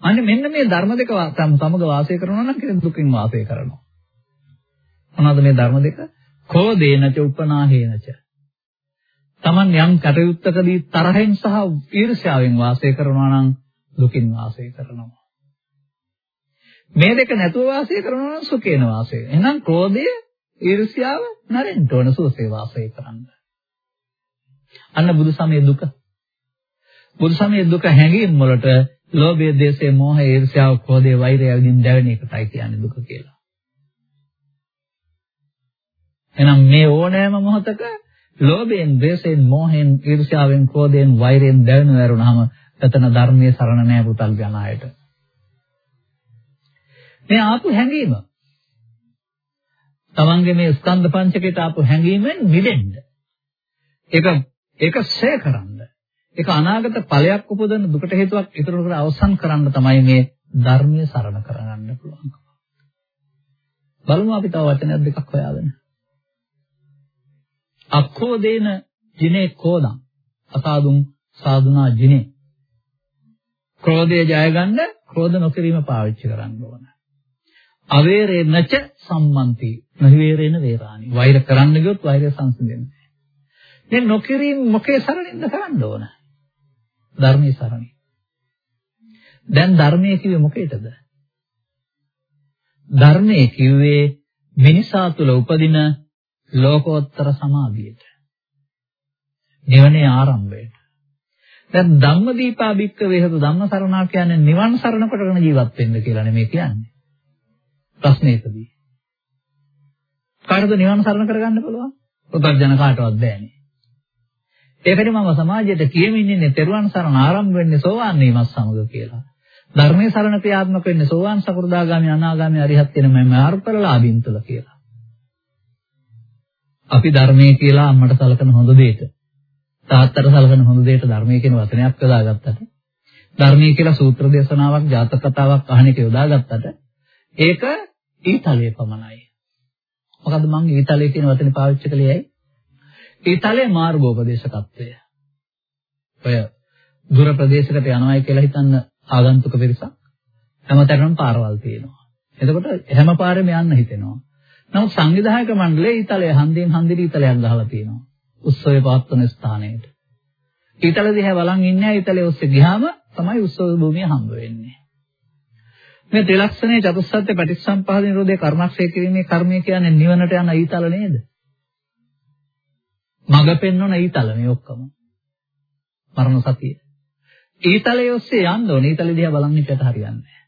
අනේ මෙන්න මේ ධර්ම දෙක සමග වාසය කරනවා නම් කෙනෙක් දුකින් වාසය කරනවා. මොනවද මේ ධර්ම දෙක? කෝ දේනච උපනාහේනච. Taman යම් කටයුත්තකදී තරහෙන් සහ ඊර්ෂ්‍යාවෙන් වාසය කරනවා නම් දුකින් වාසය කරනවා. මේ දෙක නැතුව වාසය කරනවා නම් සුඛේන වාසය. එහෙනම් ක්‍රෝධය, ඊර්ෂ්‍යාව නැරෙන්න ඕන සුවසේ වාසය කරන්න. අන්න බුදු සමයේ දුක. බුදු සමයේ දුක හැඟීම් වලට ලෝභය, දේශය, මෝහය, ඊර්ෂ්‍යාව, ක්‍රෝධය, වෛරය වලින් දැවෙන එකටයි කියන්නේ දුක කියලා. එහෙනම් මේ ඕනෑම මොහතක ලෝභයෙන්, ද්වේෂයෙන්, මෝහයෙන්, ඊර්ෂ්‍යාවෙන්, ක්‍රෝධයෙන්, වෛරයෙන් දැවෙනු ඇරුණාම එතන ධර්මයේ සරණ නැහැ පුතල් ජනායට. මේ ආපු හැඟීම. තමන්ගේ මේ ස්කන්ධ පංචකයට ආපු හැඟීමෙන් මිදෙන්න. ඒක ඒක ශේ කරන්න. ඒක අනාගත ඵලයක් උපදවන දුකට හේතුවක් ඉතුරු කර අවසන් කරන්න තමයි මේ ධර්මයේ සරණ කරගන්න පුළුවන්. බලමු අපි තව වචනයක් දෙකක් හොයාගෙන. අක්ඛෝදේන ජිනේ කෝදං අසාදුම් සාදුනා ජිනේ ක්‍රෝධය ජය ගන්න ක්‍රෝධ නොකිරීම පාවිච්චි කරන්න ඕන. අවේරේ නච සම්මන්ති නහිවේරේන වේරාණි. වෛර කරන්න ගියොත් වෛරය සංසිඳෙන්නේ. මේ නොකිරීම මොකේ සරණින්ද කරන්න ඕන? ධර්මයේ සරණි. දැන් ධර්මයේ කිව්වේ මොකේද? ධර්මයේ කිව්වේ මිනිසා තුළ උපදින ලෝකෝත්තර සමාධියට. නිවනේ ආරම්භයට. දැන් ධම්මදීපා භික්ක වේහතු ධම්මසරණා කියන්නේ නිවන් සරණ කොටගෙන ජීවත් වෙන්න කියලා නෙමෙයි කියන්නේ. ප්‍රශ්නයකදී. කාටද නිවන් සරණ කරගන්න පුළුවන්? පුතර්ජන කාටවත් බෑනේ. ඒකනේ මම සමාජයට කියමින් ඉන්නේ තෙරුවන් සරණ ආරම්භ වෙන්නේ සෝවාන් වීමත් සමග කියලා. ධර්මයේ සරණ ක්‍රියාත්මක වෙන්නේ සෝවාන් සකෘදාගාමි අනාගාමි අරිහත් වෙන මේ මාර්ගඵලලාභින් තුල කියලා. අපි ධර්මයේ කියලා අම්මට සලකන හොඳ දෙයට තාත්තට සලකන හොඳ දෙයට ධර්මයේ කියන වචනයක් යොදාගත්තට ධර්මයේ කියලා සූත්‍ර දේශනාවක් ජාතක කතාවක් අහන එක යොදාගත්තට ඒක ඊතලයේ පමණයි. මොකද මම ඊතලයේ කියන වචනේ පාවිච්චි කළේ ඇයි? ඊතලයේ මාර්ගෝපදේශකත්වය. ඔය දුර ප්‍රදේශයකට යනවායි කියලා හිතන්න ආගන්තුක පිරිසක් හැමතැනම පාරවල් තියෙනවා. එතකොට හැම පාරෙම යන්න හිතෙනවා. නමුත් සංවිධායක මණ්ඩලයේ ඊතලයේ හන්දියෙන් හන්දිරි ඊතලයක් ගහලා තියෙනවා. උත්සවය පවත්වන ස්ථානයට. ඊතල දිහා බලන් ඉන්නේ ඊතලයේ ඔස්සේ ගියාම තමයි උත්සව භූමිය හම්බ වෙන්නේ. මේ ත්‍රිලක්ෂණයේ චතුස්සත්‍ය පටිච්චසම්පාද නිරෝධයේ කර්මක්ෂය කිරීමේ කර්මය කියන්නේ නිවනට යන ඊතල නේද? මඟ පෙන්වන ඊතල මේ ඔක්කොම. මරණ සතිය. ඊතලයේ ඔස්සේ යන්න ඕනේ. ඊතල දිහා බලන් හිටියට හරියන්නේ නැහැ.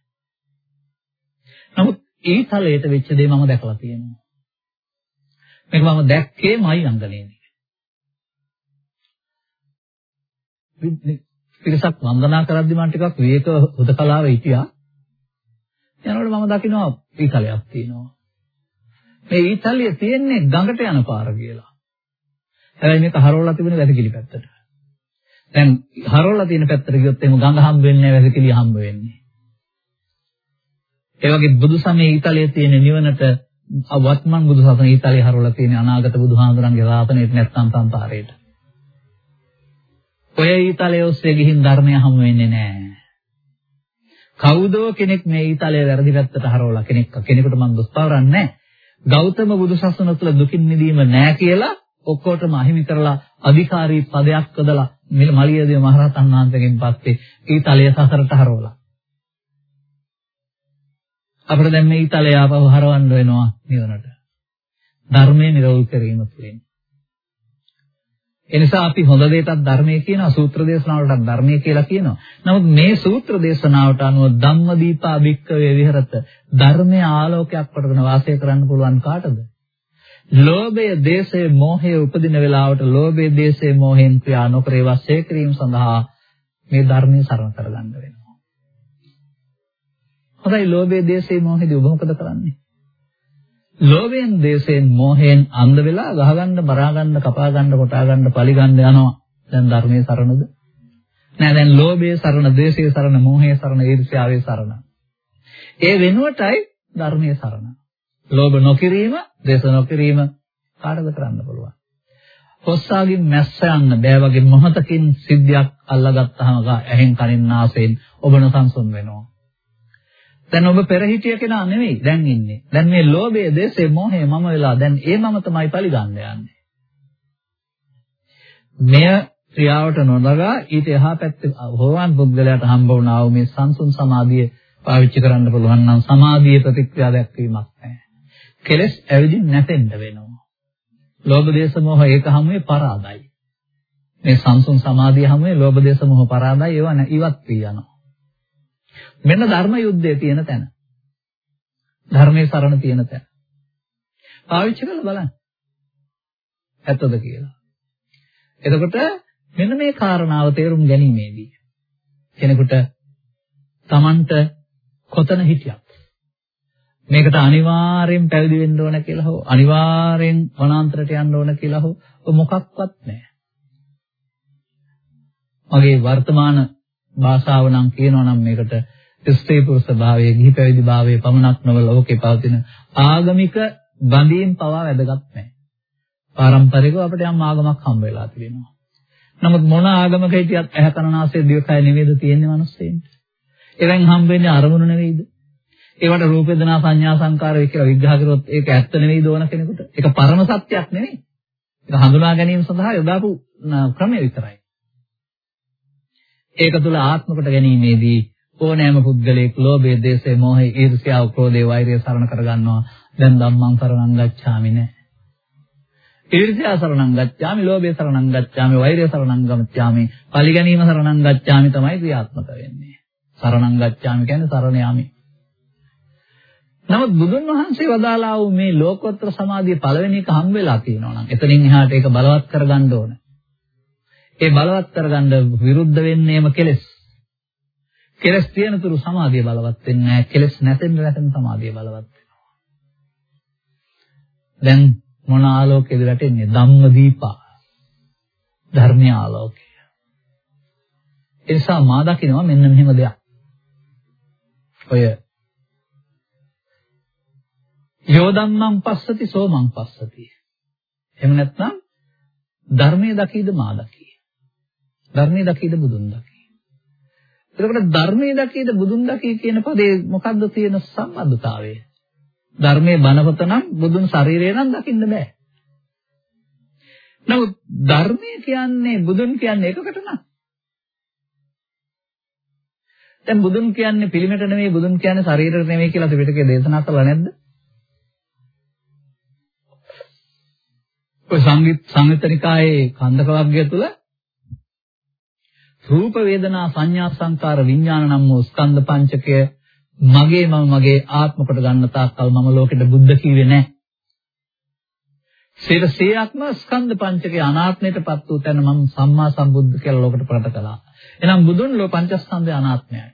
නමුත් ඊතලයට වෙච්ච දේ මම දැකලා තියෙනවා. මේක මම දැක්කේ මයි අංගනේදී. පිරිසක් වන්දනා කරද්දි මම ටිකක් විවේක හුදකලාව හිටියා. යනකොට මම දකිනවා ඊතලයක් තියෙනවා. මේ ඊතලිය තියෙන්නේ ගඟට යන පාර කියලා. හැබැයි මේක හරවලා තිබුණේ වැසිකිලි පැත්තට. දැන් හරවලා තියෙන පැත්තට ගියොත් එහෙම ගඟ හම්බ වෙන්නේ නැහැ වැසිකිලි හම්බ වෙන්නේ. ඒ වගේ බුදු සමයේ ඊතලයේ තියෙන නිවනට වත්මන් බුදු සසුන ඊතලයේ හරවලා තියෙන අනාගත බුදුහාමුදුරන්ගේ රාතනෙට නැත්නම් සංසාරේට. ඔය ඊතලයේ ඔස්සේ ගිහින් ධර්මය හමු වෙන්නේ නැහැ. කවුදෝ කෙනෙක් මේ ඊතලයේ වැරදි පැත්තට හරවලා කෙනෙක් කෙනෙකුට මම දොස් පවරන්නේ නැහැ. ගෞතම බුදුසසුන තුළ දුකින් මිදීම නැහැ කියලා ඔක්කොටම අහිමි කරලා අධිකාරී පදයක් යොදලා මෙල මලියදේ මහරහතන් වහන්සේගෙන් පස්සේ ඊතලයේ සසරට හරවලා. අපිට දැන් මේ ඊතලය ආපහු හරවන්න වෙනවා නිවනට. ධර්මයේ නිරෝධ කිරීම තුළින්. එනිසා අපි හොඳ දෙයටත් ධර්මයේ කියනවා සූත්‍ර දේශනාවලටත් ධර්මයේ කියලා කියනවා. නමුත් මේ සූත්‍ර දේශනාවට අනුව ධම්මදීපා භික්කවේ විහෙරත ධර්මයේ ආලෝකයක් කොටගෙන වාසය කරන්න පුළුවන් කාටද? ලෝභය, දේශය, මෝහය උපදින වෙලාවට ලෝභය, දේශය, මෝහයෙන් ක්‍රියා නොකර ඒවා ශේ කිරීම සඳහා මේ ධර්මයේ සරණ කරගන්න වෙනවා. හොඳයි ලෝභය, දේශය, මෝහයදී ඔබ මොකද කරන්නේ? ලෝභයෙන්, දේශයෙන්, මෝහයෙන් අන්ධ වෙලා ගහගන්න, බරාගන්න, කපාගන්න, කොටාගන්න, පලිගන්න යනවා. දැන් ධර්මයේ සරණද? නෑ දැන් ලෝභයේ සරණ, දේශයේ සරණ, මෝහයේ සරණ, ඊර්ෂ්‍යාවේ සරණ. ඒ වෙනුවටයි ධර්මයේ සරණ. ලෝභ නොකිරීම, දේශ නොකිරීම කාටද කරන්න පුළුවන්? කොස්සාගින් මැස්ස යන්න බෑ වගේ මොහතකින් සිද්ධියක් අල්ලගත්තාම ඇහෙන් කනින් නාසයෙන් ඔබ නොසන්සුන් වෙනවා. දැන් ඔබ පෙර හිටිය කෙනා නෙවෙයි දැන් ඉන්නේ. දැන් මේ ලෝභය, දේශය, මෝහය මම වෙලා දැන් ඒ මම තමයි පරිගන්න යන්නේ. මෙය ක්‍රියාවට නොනගා ඊට එහා පැත්තේ හොවන් පුද්ගලයාට හම්බ වුණා වූ මේ සංසුන් සමාධිය පාවිච්චි කරන්න පුළුවන් නම් සමාධියේ ප්‍රතික්‍රියා දැක්වීමක් නැහැ. කෙලස් ඇවිදින් නැතෙන්න වෙනවා. ලෝභ දේශ මොහ ඒක හැමේ පරාදයි. මේ සංසුන් සමාධිය හැමේ ලෝභ දේශ මොහ පරාදයි ඒවා ඉවත් වී යනවා. මෙන්න ධර්ම යුද්ධයේ තියෙන තැන. ධර්මයේ සරණ තියෙන තැන. පාවිච්චි කරලා බලන්න. ඇත්තද කියලා. එතකොට මෙන්න මේ කාරණාව තේරුම් ගැනීමේදී කෙනෙකුට Tamanට කොතන හිටියත් මේකට අනිවාර්යෙන් පැවිදි වෙන්න ඕන කියලා හෝ අනිවාර්යෙන් වනාන්තරයට යන්න ඕන කියලා හෝ මොකක්වත් නැහැ. මගේ වර්තමාන භාෂාව නම් කියනවා නම් මේකට ස්ත්‍රී පුරුෂ භාවයේ ගිහි පැවිදි භාවයේ පමණක් නොව ලෝකේ පවතින ආගමික බඳීම් පවා වැදගත් නැහැ. පාරම්පරිකව අපිට යම් ආගමක් හම්බ වෙලා තියෙනවා. නමුත් මොන ආගමක හිටියත් ඇහැ කනනාසය දිවකය නෙවෙයිද තියෙන්නේ මිනිස්සෙන්ට. එවෙන් හම්බ වෙන්නේ අරමුණු නෙවෙයිද? ඒවට රූප වේදනා සංඥා සංකාර වේ කියලා විග්‍රහ කරොත් ඒක ඇත්ත නෙවෙයිද ඕන කෙනෙකුට? ඒක පරම සත්‍යයක් නෙවෙයි. ඒක හඳුනා ගැනීම සඳහා යොදාපු ක්‍රමය විතරයි. ඒක තුල ආත්ම කොට ගැනීමේදී ඕනෑම පුද්ගලයෙක් ලෝභය, දේශය, මෝහය, ඊර්ෂ්‍යාව, ක්‍රෝධය, වෛරය සරණ කරගන්නවා. දැන් ධම්මං සරණං ගච්ඡාමි නෑ. ඊර්ෂ්‍යා සරණං ගච්ඡාමි, ලෝභය සරණං ගච්ඡාමි, වෛරය සරණං ගච්ඡාමි, පරිගැනීම සරණං ගච්ඡාමි තමයි ක්‍රියාත්මක වෙන්නේ. සරණං ගච්ඡාමි කියන්නේ සරණ යාමි. නමුත් බුදුන් වහන්සේ වදාලා වූ මේ ලෝකෝත්තර සමාධිය පළවෙනි එක හම් වෙලා තියෙනවා නම් එතනින් එහාට ඒක බලවත් කරගන්න ඕන. ඒ බලවත් කරගන්න විරුද්ධ වෙන්නේම කෙලෙස්. කෙලස් තියෙන තුරු සමාධිය බලවත් වෙන්නේ නැහැ. කෙලස් නැතෙන්න නැතෙන සමාධිය බලවත් වෙනවා. දැන් මොන ආලෝකයේද වැටෙන්නේ? ධම්ම දීපා. ධර්මයේ ආලෝකය. ඒ නිසා මා දකිනවා මෙන්න මෙහෙම දෙයක්. ඔය යෝධම්මං පස්සති සෝමං පස්සති. එහෙම නැත්නම් ධර්මයේ දකීද මා දකී. ධර්මයේ දකීද බුදුන් දකී. එතකොට ධර්මයේ දකීද බුදුන් දකී කියන පදේ මොකද්ද තියෙන සම්බන්ධතාවය? ධර්මයේ බණපත නම් බුදුන් ශරීරය නම් දකින්න බෑ. නමුත් ධර්මය කියන්නේ බුදුන් කියන්නේ එකකට නක්. දැන් බුදුන් කියන්නේ පිළිමෙට නෙමෙයි බුදුන් කියන්නේ ශරීරෙට නෙමෙයි කියලා ත්‍රිපිටකයේ දේශනා කළා නැද්ද? ඔය සංගීත සංගීතනිකායේ කන්දක වර්ගය තුල රූප වේදනා සංඥා සංකාර විඥාන නම් වූ ස්කන්ධ පංචකය මගේ මම මගේ ආත්ම කොට ගන්න තාක්කල් මම ලෝකෙට බුද්ධ කිව්වේ නැහැ. සිත සියයක්ම ස්කන්ධ පංචකේ අනාත්මයටපත් වූ තැන මම සම්මා සම්බුද්ධ කියලා ලෝකෙට ප්‍රකට කළා. එහෙනම් බුදුන් ලෝ පංචස්කන්ධය අනාත්මයයි.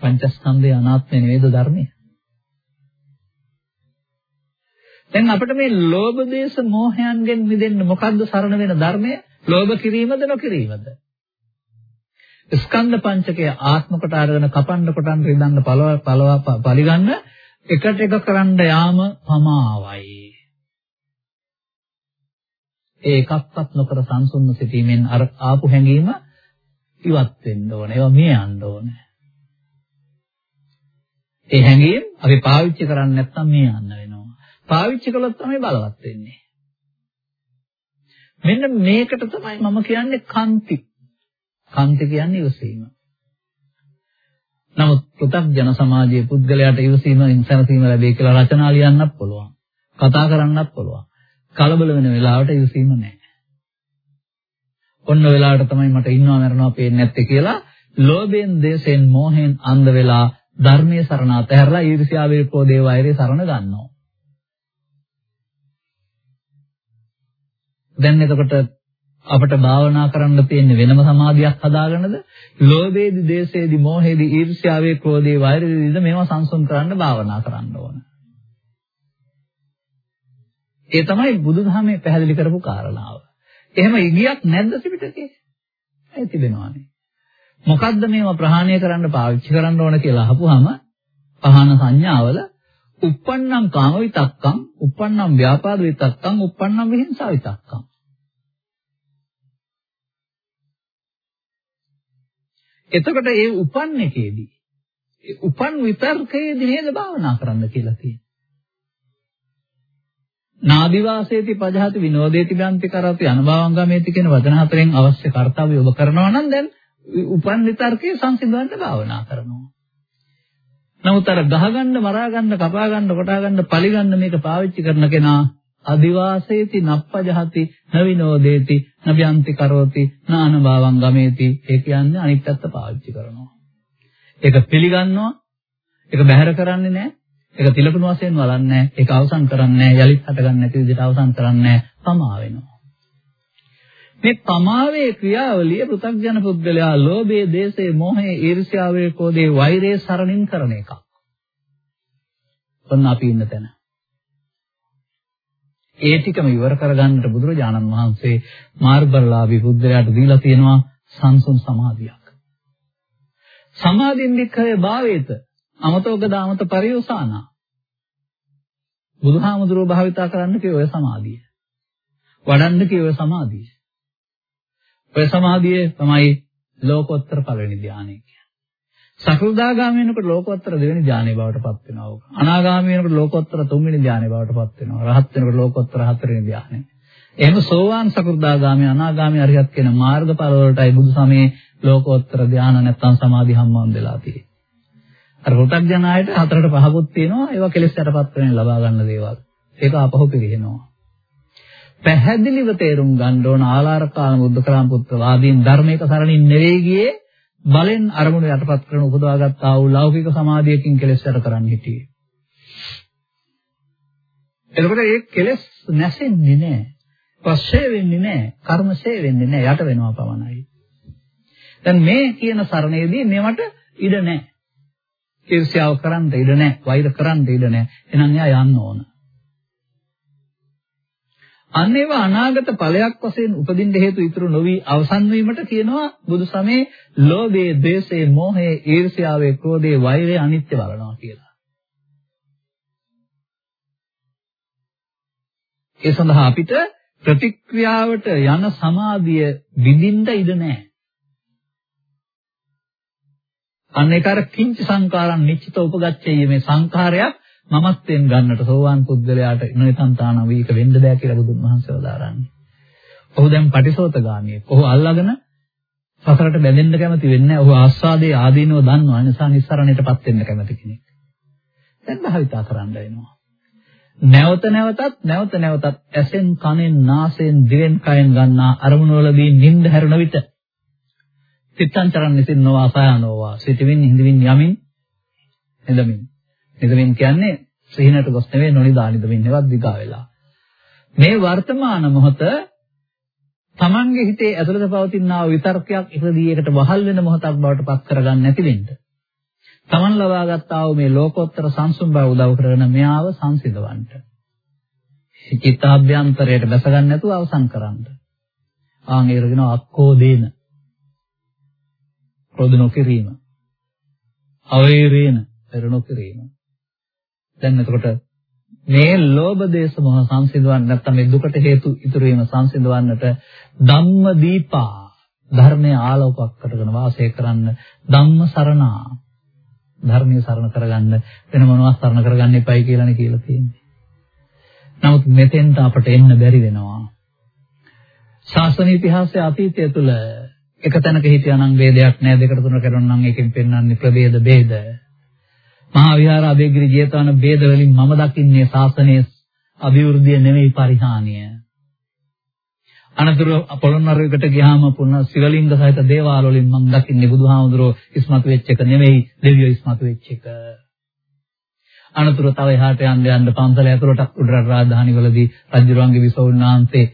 පංචස්කන්ධය අනාත්මය නෙවෙයිද ධර්මය? දැන් අපිට මේ ලෝභ දේශ මොහයන්ගෙන් මිදෙන්න මොකද්ද සරණ වෙන ධර්මය? ලෝභ කිරීමද නොකිරීමද? ස්කන්ධ පංචකය ආත්ම කොට අරගෙන කපන්න කොටන්න රිදන්න පළව පළව පරිගන්න එකට එක කරන්න යාම පමාවයි. ඒ එකක්වත් නොකර සංසුන්ව සිටීමෙන් අර ආපු හැඟීම ඉවත් වෙන්න ඕන. ඒවා මිය යන්න ඕන. ඒ හැඟීම් අපි පාවිච්චි කරන්නේ නැත්නම් මිය යන්න වෙනවා. පාවිච්චි කළොත් තමයි බලවත් වෙන්නේ. මෙන්න මේකට තමයි මම කියන්නේ කාන්ති. කාන්ති කියන්නේ ඉවසීම. නමුත් පෘථග්ජන සමාජයේ පුද්ගලයාට ඉවසීම ඉන්සනසීම ලැබේ කියලා රචනා ලියන්නත් පුළුවන්. කතා කරන්නත් පුළුවන්. කලබල වෙන වෙලාවට ඉවසීම නැහැ. ඔන්න වෙලාවට තමයි මට ඉන්නවා මරනවා පේන්නේ නැත්තේ කියලා ලෝභයෙන්, දේශයෙන්, මෝහයෙන් අන්ධ වෙලා ධර්මයේ සරණ අතහැරලා ඊර්ෂ්‍යාවේ කෝදේ වෛරේ සරණ ගන්නවා. දැන් එතකොට අපට භාවනා කරන්න තියෙන වෙනම සමාධියක් හදාගන්නද? ලෝභයේදී, දේශයේදී, මෝහයේදී, ඊර්ෂ්‍යාවේ, ක්‍රෝධයේ, වෛරයේදීද මේවා සංසුන් කරන්න භාවනා කරන්න ඕන. ඒ තමයි බුදුදහමේ පැහැදිලි කරපු කාරණාව. එහෙම ඉගියක් නැද්ද ත්‍රිපිටකේ? ඒ තිබෙනවානේ. මොකද්ද මේවා ප්‍රහාණය කරන්න පාවිච්චි කරන්න ඕන කියලා අහපුවාම පහන සංඥාවල uppannam kama vitakkam uppannam vyapada vitakkam uppannam vihinsa vitakkam එතකොට ඒ උපන් එකේදී උපන් විතර්කයේදී නේද භාවනා කරන්න කියලා තියෙන්නේ. නාදිවාසේති පජහති විනෝදේති බ්‍යන්ති කරති අනුභවංගමේති කියන වචන හතරෙන් අවශ්‍ය කාර්යය ඔබ කරනවා නම් දැන් උපන් විතර්කයේ සංසිඳවන්න භාවනා කරනවා. නමුත් අර ගහගන්න, මරාගන්න, කපාගන්න, කොටාගන්න, පලිගන්න මේක පාවිච්චි කරන කෙනා අදිවාසේති නප්පජහති නවිනෝදේති නබ්‍යන්ති කරෝති නාන භාවං ගමේති. ඒ කියන්නේ අනිත් පැත්ත පාවිච්චි කරනවා. ඒක පිළිගන්නවා. ඒක බැහැර කරන්නේ නැහැ. ඒක තිලකුණු වශයෙන් වලන්නේ නැහැ. ඒක අවසන් කරන්නේ නැහැ. යලිත් හටගන්න නැති විදිහට අවසන් කරන්නේ පමා වෙනවා. මේ පමාවේ ක්‍රියාවලිය පෘථග්ජන පුද්ගලයා ලෝභයේ දේශයේ මොහයේ ඊර්ෂ්‍යාවේ කෝධයේ වෛරයේ සරණින් කරන එකක්. ඔන්න අපි ඉන්න තැන. ඒ ටිකම ඉවර කරගන්නට බුදුරජාණන් වහන්සේ මාර්ගබලලාභී බුද්ධයාට දීලා තියෙනවා සංසුන් සමාධියක්. සමාධින් වික්ඛය භාවේත අමතෝග දාමත පරියෝසානා. බුදුහාමුදුරුවෝ භාවිතා කරන්න කිය ඔය සමාධිය. වඩන්න කිය ඔය සමාධිය. ඔය සමාධිය තමයි ලෝකෝත්තර පළවෙනි ධානය කියන්නේ. සකෘදාගාමී වෙනකොට ලෝකෝත්තර දෙවෙනි ධානය බවට පත් වෙනවා. ඕක. අනාගාමී වෙනකොට ලෝකෝත්තර තුන්වෙනි ධානය බවට පත් වෙනවා. රහත් වෙනකොට ලෝකෝත්තර හතරවෙනි ධානය. එහෙම සෝවාන් සකෘදාගාමී අනාගාමී අරියත් කියන මාර්ගඵල වලටයි බුදු සමයේ ලෝකෝත්තර ධාන නැත්තම් සමාධි හම්බවම් වෙලා තියෙන්නේ. අර පෘථග්ජනායට හතරට පහකුත් තියෙනවා. ඒවා කෙලෙස් යටපත් වෙන ලබා ගන්න දේවල්. ඒක අපහු පිළිහෙනවා. පැහැදිලිව තේරුම් ගන්න ඕන ආලාරකාල බුද්ධකරම් පුත්‍ර වාදීන් ධර්මයක සරණින් නෙවෙයි ගියේ බලෙන් අරමුණු යටපත් කරන උපදවාගත් ආ වූ ලෞකික සමාධියකින් කෙලෙස් යට කරන්න හිටියේ. එතකොට මේ කෙලෙස් නැසෙන්නේ නැහැ. පස්සේ වෙන්නේ නැහැ. කර්මසේ වෙන්නේ නැහැ. යට වෙනවා පමණයි. දැන් මේ කියන සරණේදී මේවට ඉඩ නැහැ. ඊර්ෂ්‍යාව කරන්න ඉඩ නැහැ. වෛර කරන්න ඉඩ නැහැ. එහෙනම් එයා යන්න ඕන. අන්න ඒවා අනාගත ඵලයක් වශයෙන් උපදින්න හේතු ඉතුරු නොවි අවසන් වීමට කියනවා බුදු සමේ ලෝභයේ, ද්වේෂයේ, මෝහයේ, ඊර්ෂ්‍යාවේ, ක්‍රෝධයේ, වෛරයේ අනිත්‍ය බලනවා කියලා. ඒ සඳහා අපිට ප්‍රතික්‍රියාවට යන සමාධිය විඳින්න ඉඩ නැහැ. අන්න ඒක අර කිංච සංකාරම් නිශ්චිත උපගච්ඡය මේ සංඛාරයක් මමත්වෙන් ගන්නට සෝවාන් පුද්ගලයාට නොයතන්තාන වීක වෙන්න බෑ කියලා බුදුන් වහන්සේ වදාරන්නේ. ඔහු දැන් පටිසෝතගාමී. ඔහු අල්ලාගෙන සසරට බැඳෙන්න කැමති වෙන්නේ නැහැ. ඔහු ආස්වාදයේ ආදීනව දන්නවා. නිසා නිස්සරණයටපත් වෙන්න කැමති කෙනෙක්. දැන් භාවිතා කරන්න වෙනවා. නැවත නැවතත් නැවත නැවතත් ඇසෙන් කනෙන් නාසයෙන් දිවෙන් කයෙන් ගන්නා අරමුණු වලදී නිින්ද හැරුණ විට සිතං චරන්නසින් නොවා සයනෝවා සිතමින් හිඳමින් යමින් එදමින් නිදමින් කියන්නේ සිහිනට ගොස් නෙවෙයි නොනිදා නිදමින්නවත් දිගා වෙලා. මේ වර්තමාන මොහොත තමන්ගේ හිතේ ඇතුළත පවතිනා විතර්කයක් ඉපදී එකට වහල් වෙන මොහොතක් බවට පත් කරගන්න නැති වෙන්න. තමන් ලබාගත් ආ මේ ලෝකෝත්තර සංසුන් බව උදව් කරගෙන මෙයාව සංසිඳවන්න. චිත්තාභ්‍යන්තරයට බැස ගන්න නැතුව අවසන් කරන්න. ආන් ඒරගෙන අක්කෝදේන. ක්‍රෝධ නොකිරීම. අවෛරේන පෙර නොකිරීම. දැන් එතකොට මේ ලෝභ දේශ මොහ සංසිඳවන්න නැත්නම් මේ දුකට හේතු ඉතුරු වීම සංසිඳවන්නට ධම්ම දීපා ධර්මයේ ආලෝකයක් කරගෙන වාසය කරන්න ධම්ම සරණා ධර්මයේ සරණ කරගන්න වෙන මොනවත් සරණ කරගන්න එපයි කියලානේ කියලා තියෙන්නේ. නමුත් මෙතෙන්ට අපට එන්න බැරි වෙනවා. ශාසන ඉතිහාසයේ අතීතය තුළ එක තැනක හිටියා නම් ભેදයක් නැහැ දෙකට තුනකට කරනවා නම් ඒකෙන් පෙන්වන්නේ ප්‍රභේද ભેද. මහා විහාර අබේගිරි ජේතවන ભેද වලින් මම දකින්නේ ශාසනයේ අභිවෘද්ධිය නෙවෙයි පරිහානිය. අනතුරු පොළොන්නරුවකට ගියාම පුන සිවලිංග සහිත දේවාල වලින් මම දකින්නේ බුදුහාමුදුරෝ ඉස්මතු වෙච්ච එක නෙවෙයි දෙවියෝ ඉස්මතු වෙච්ච එක. අනතුරු තව එහාට යන්න යන්න පන්සල ඇතුළට උඩරට රාජධානිවලදී රජුරුවන්ගේ විසවුන්නාන්සේ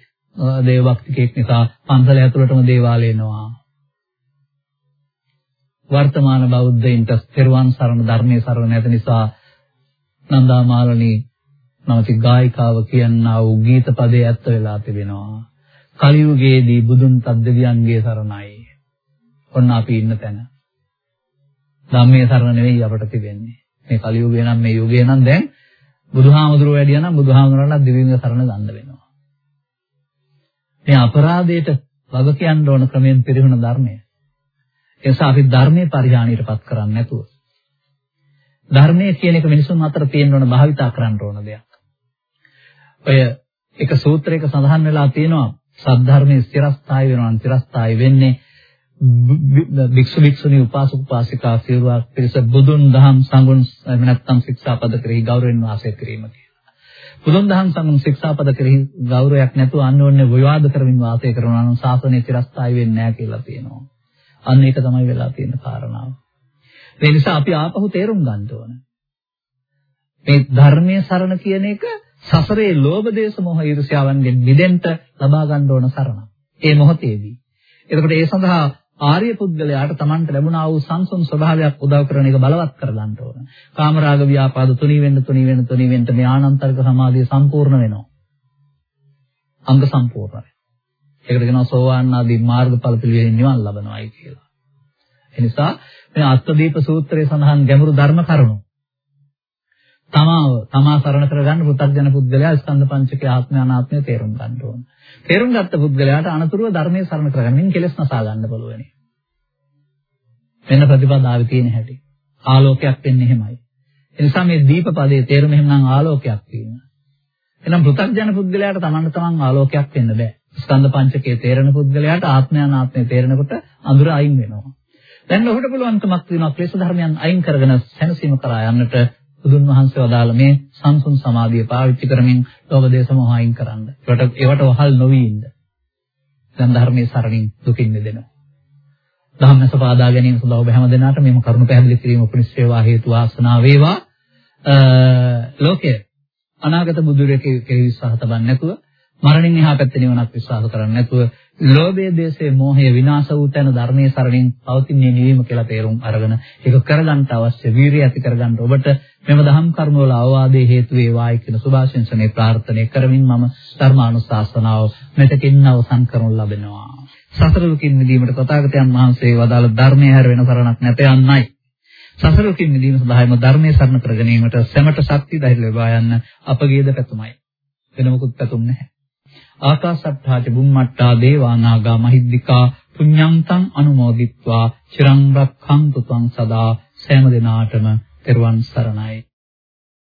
දේව භක්තිකෙක් නිසා පන්සල ඇතුළටම දේවාල එනවා. වර්තමාන බෞද්ධයින්ට ස්තිරවන් සරණ ධර්මයේ සරණ නැති නිසා නන්දාමාලනී නමති ගායිකාව කියනා වූ ගීත පදේ ඇත්ත වෙලා තිබෙනවා. කලියුගයේදී බුදුන් තද්දවියන්ගේ සරණයි. ඔන්න අපි ඉන්න තැන. ධම්මයේ සරණ නෙවෙයි අපට තිබෙන්නේ. මේ කලියුගය නම් මේ යුගය නම් දැන් බුදුහාමුදුරුවෝ වැඩියා නම් බුදුහාමුදුරන්ට දිවිංග සරණ ගන්න වෙනවා. මේ අපරාධයට වග කියන්න ඕන ක්‍රමයෙන් පිරිහුණ ධර්මය. ඒ නිසා අපි ධර්මයේ පරිහානියටපත් කරන්නේ නැතුව ධර්මයේ කියන එක මිනිසුන් අතර තියෙන්න ඕන භාවිතා කරන්න ඕන දෙයක්. ඔය එක සූත්‍රයක සඳහන් වෙලා තියෙනවා සද්ධර්මයේ ස්ථිරස්ථායි වෙනවා ස්ථිරස්ථායි වෙන්නේ භික්ෂු භික්ෂුණී උපාසක උපාසිකා සියලුවක් පිරිස බුදුන් දහම් සංගුණ එහෙම නැත්නම් ශික්ෂාපද කෙරෙහි ගෞරවයෙන් වාසය කිරීම කියලා. බුදුන් දහම් සංගුණ ශික්ෂාපද කෙරෙහි ගෞරවයක් නැතුව අන්‍යෝන්‍ය විවාද කරමින් වාසය කරනවා නම් ශාසනය චිරස්ථායි වෙන්නේ නැහැ කියලා තියෙනවා. අන්න ඒක තමයි වෙලා තියෙන කාරණාව. ඒ නිසා අපි ආපහු තේරුම් ගන්න ඕන. මේ ධර්මයේ සරණ කියන එක සසරේ ලෝභ දේශ මොහ ඊර්ෂ්‍යාවන්ගෙන් මිදෙන්න ලබා ගන්න ඕන සරණ. ඒ මොහොතේදී. එතකොට ඒ සඳහා ආර්ය පුද්ගලයාට Tamanට ලැබුණා වූ සංසුන් ස්වභාවයක් උදව් කරන එක බලවත් කර ගන්න ඕන. කාමරාග ව්‍යාපාද තුනී වෙන්න තුනී වෙන්න තුනී වෙන්න මේ ආනන්තරික සමාධිය සම්පූර්ණ වෙනවා. අංග සම්පූර්ණයි. ඒකට කියනවා සෝවාන් ආදී මාර්ගඵල පිළිවෙලින් නිවන් ලබනවායි කියලා. ඒ නිසා මේ අත්දීප සූත්‍රයේ සඳහන් ගැඹුරු ධර්ම කරුණු තමාව තමා සරණ කරගන්න පු탁ජන පුද්ගලයා ස්කන්ධ පංචකයේ ආත්මය අනාත්මය තේරුම් ගන්න ඕන. තේරුම් ගත්ත පුද්ගලයාට අනතුරුව ධර්මයේ සරණ කරගන්න කෙලස් නසා ගන්න පුළුවනි. වෙන ප්‍රතිපදාවේ තියෙන හැටි. ආලෝකයක් වෙන්නේ එහෙමයි. ඒ නිසා මේ දීප පදයේ තේරුම එහෙමනම් ආලෝකයක් තියෙනවා. එහෙනම් පු탁ජන පුද්ගලයාට තමන්ට තමන් ආලෝකයක් වෙන්න බෑ. ස්කන්ධ පංචකයේ තේරෙන පුද්ගලයාට ආත්මය අනාත්මය තේරෙනකොට අඳුර අයින් වෙනවා. දැන් ඔහුට පුළුවන්කමක් තියෙනවා ක්ලේශ ධර්මයන් අයින් කරගෙන සැනසීම කරා යන්නට බුදුන් වහන්සේ වදාළ මේ සංසුන් සමාධිය පාවිච්චි කරමින් ලෝභ දේශ මොහ අයින් කරන්න. ඒකට ඒවට වහල් නොවි ඉන්න. දැන් ධර්මයේ සරණින් දුකින් මිදෙනවා. ධම්මස පාදා ගැනීම සඳහා ඔබ හැම දිනාට මේම කරුණ පැහැදිලි කිරීම උපනිස් වේවා හේතු වාසනා වේවා. ලෝකයේ අනාගත බුදුරෙක් කෙරෙහි විශ්වාස තබන්නේ නැතුව මරණින් එහා පැත්තේ නිවනක් විශ්වාස කරන්නේ නැතුව ලෝභය, දේශය, මෝහය විනාශ වූ තැන ධර්මයේ සරණින් පවතින්නේ නිවීම කියලා තේරුම් අරගෙන ඒක කරගන්න අවශ්‍ය වීරිය ඇති කරගන්න ඔබට මෙම දහම් කර්ම වල අවවාදයේ හේතු වේවායි කියන සුභාශිංසනේ ප්‍රාර්ථනා කරමින් මම ධර්මානුශාසනාව මෙතකින් අවසන් කරනු ලබනවා. සසර දුකින් මිදීමට තථාගතයන් වහන්සේ වදාළ ධර්මයේ හැර වෙන සරණක් නැත යන්නයි. සසර දුකින් මිදීම සඳහාම ධර්මයේ සරණ කර ගැනීමට සැමට ශක්තිය ධෛර්ය ලබා යන්න අපගේද පැතුමයි. වෙන මොකුත් පැතුම් නැහැ. ආකාශත්තාච බුම්මට්ටා දේවානාගා මහිද්దికා පුඤ්ඤන්තං අනුමෝදිත්වා චිරං රක්ඛන්තු ත්වං සදා සෑම දිනාටම තෙරුවන් සරණයි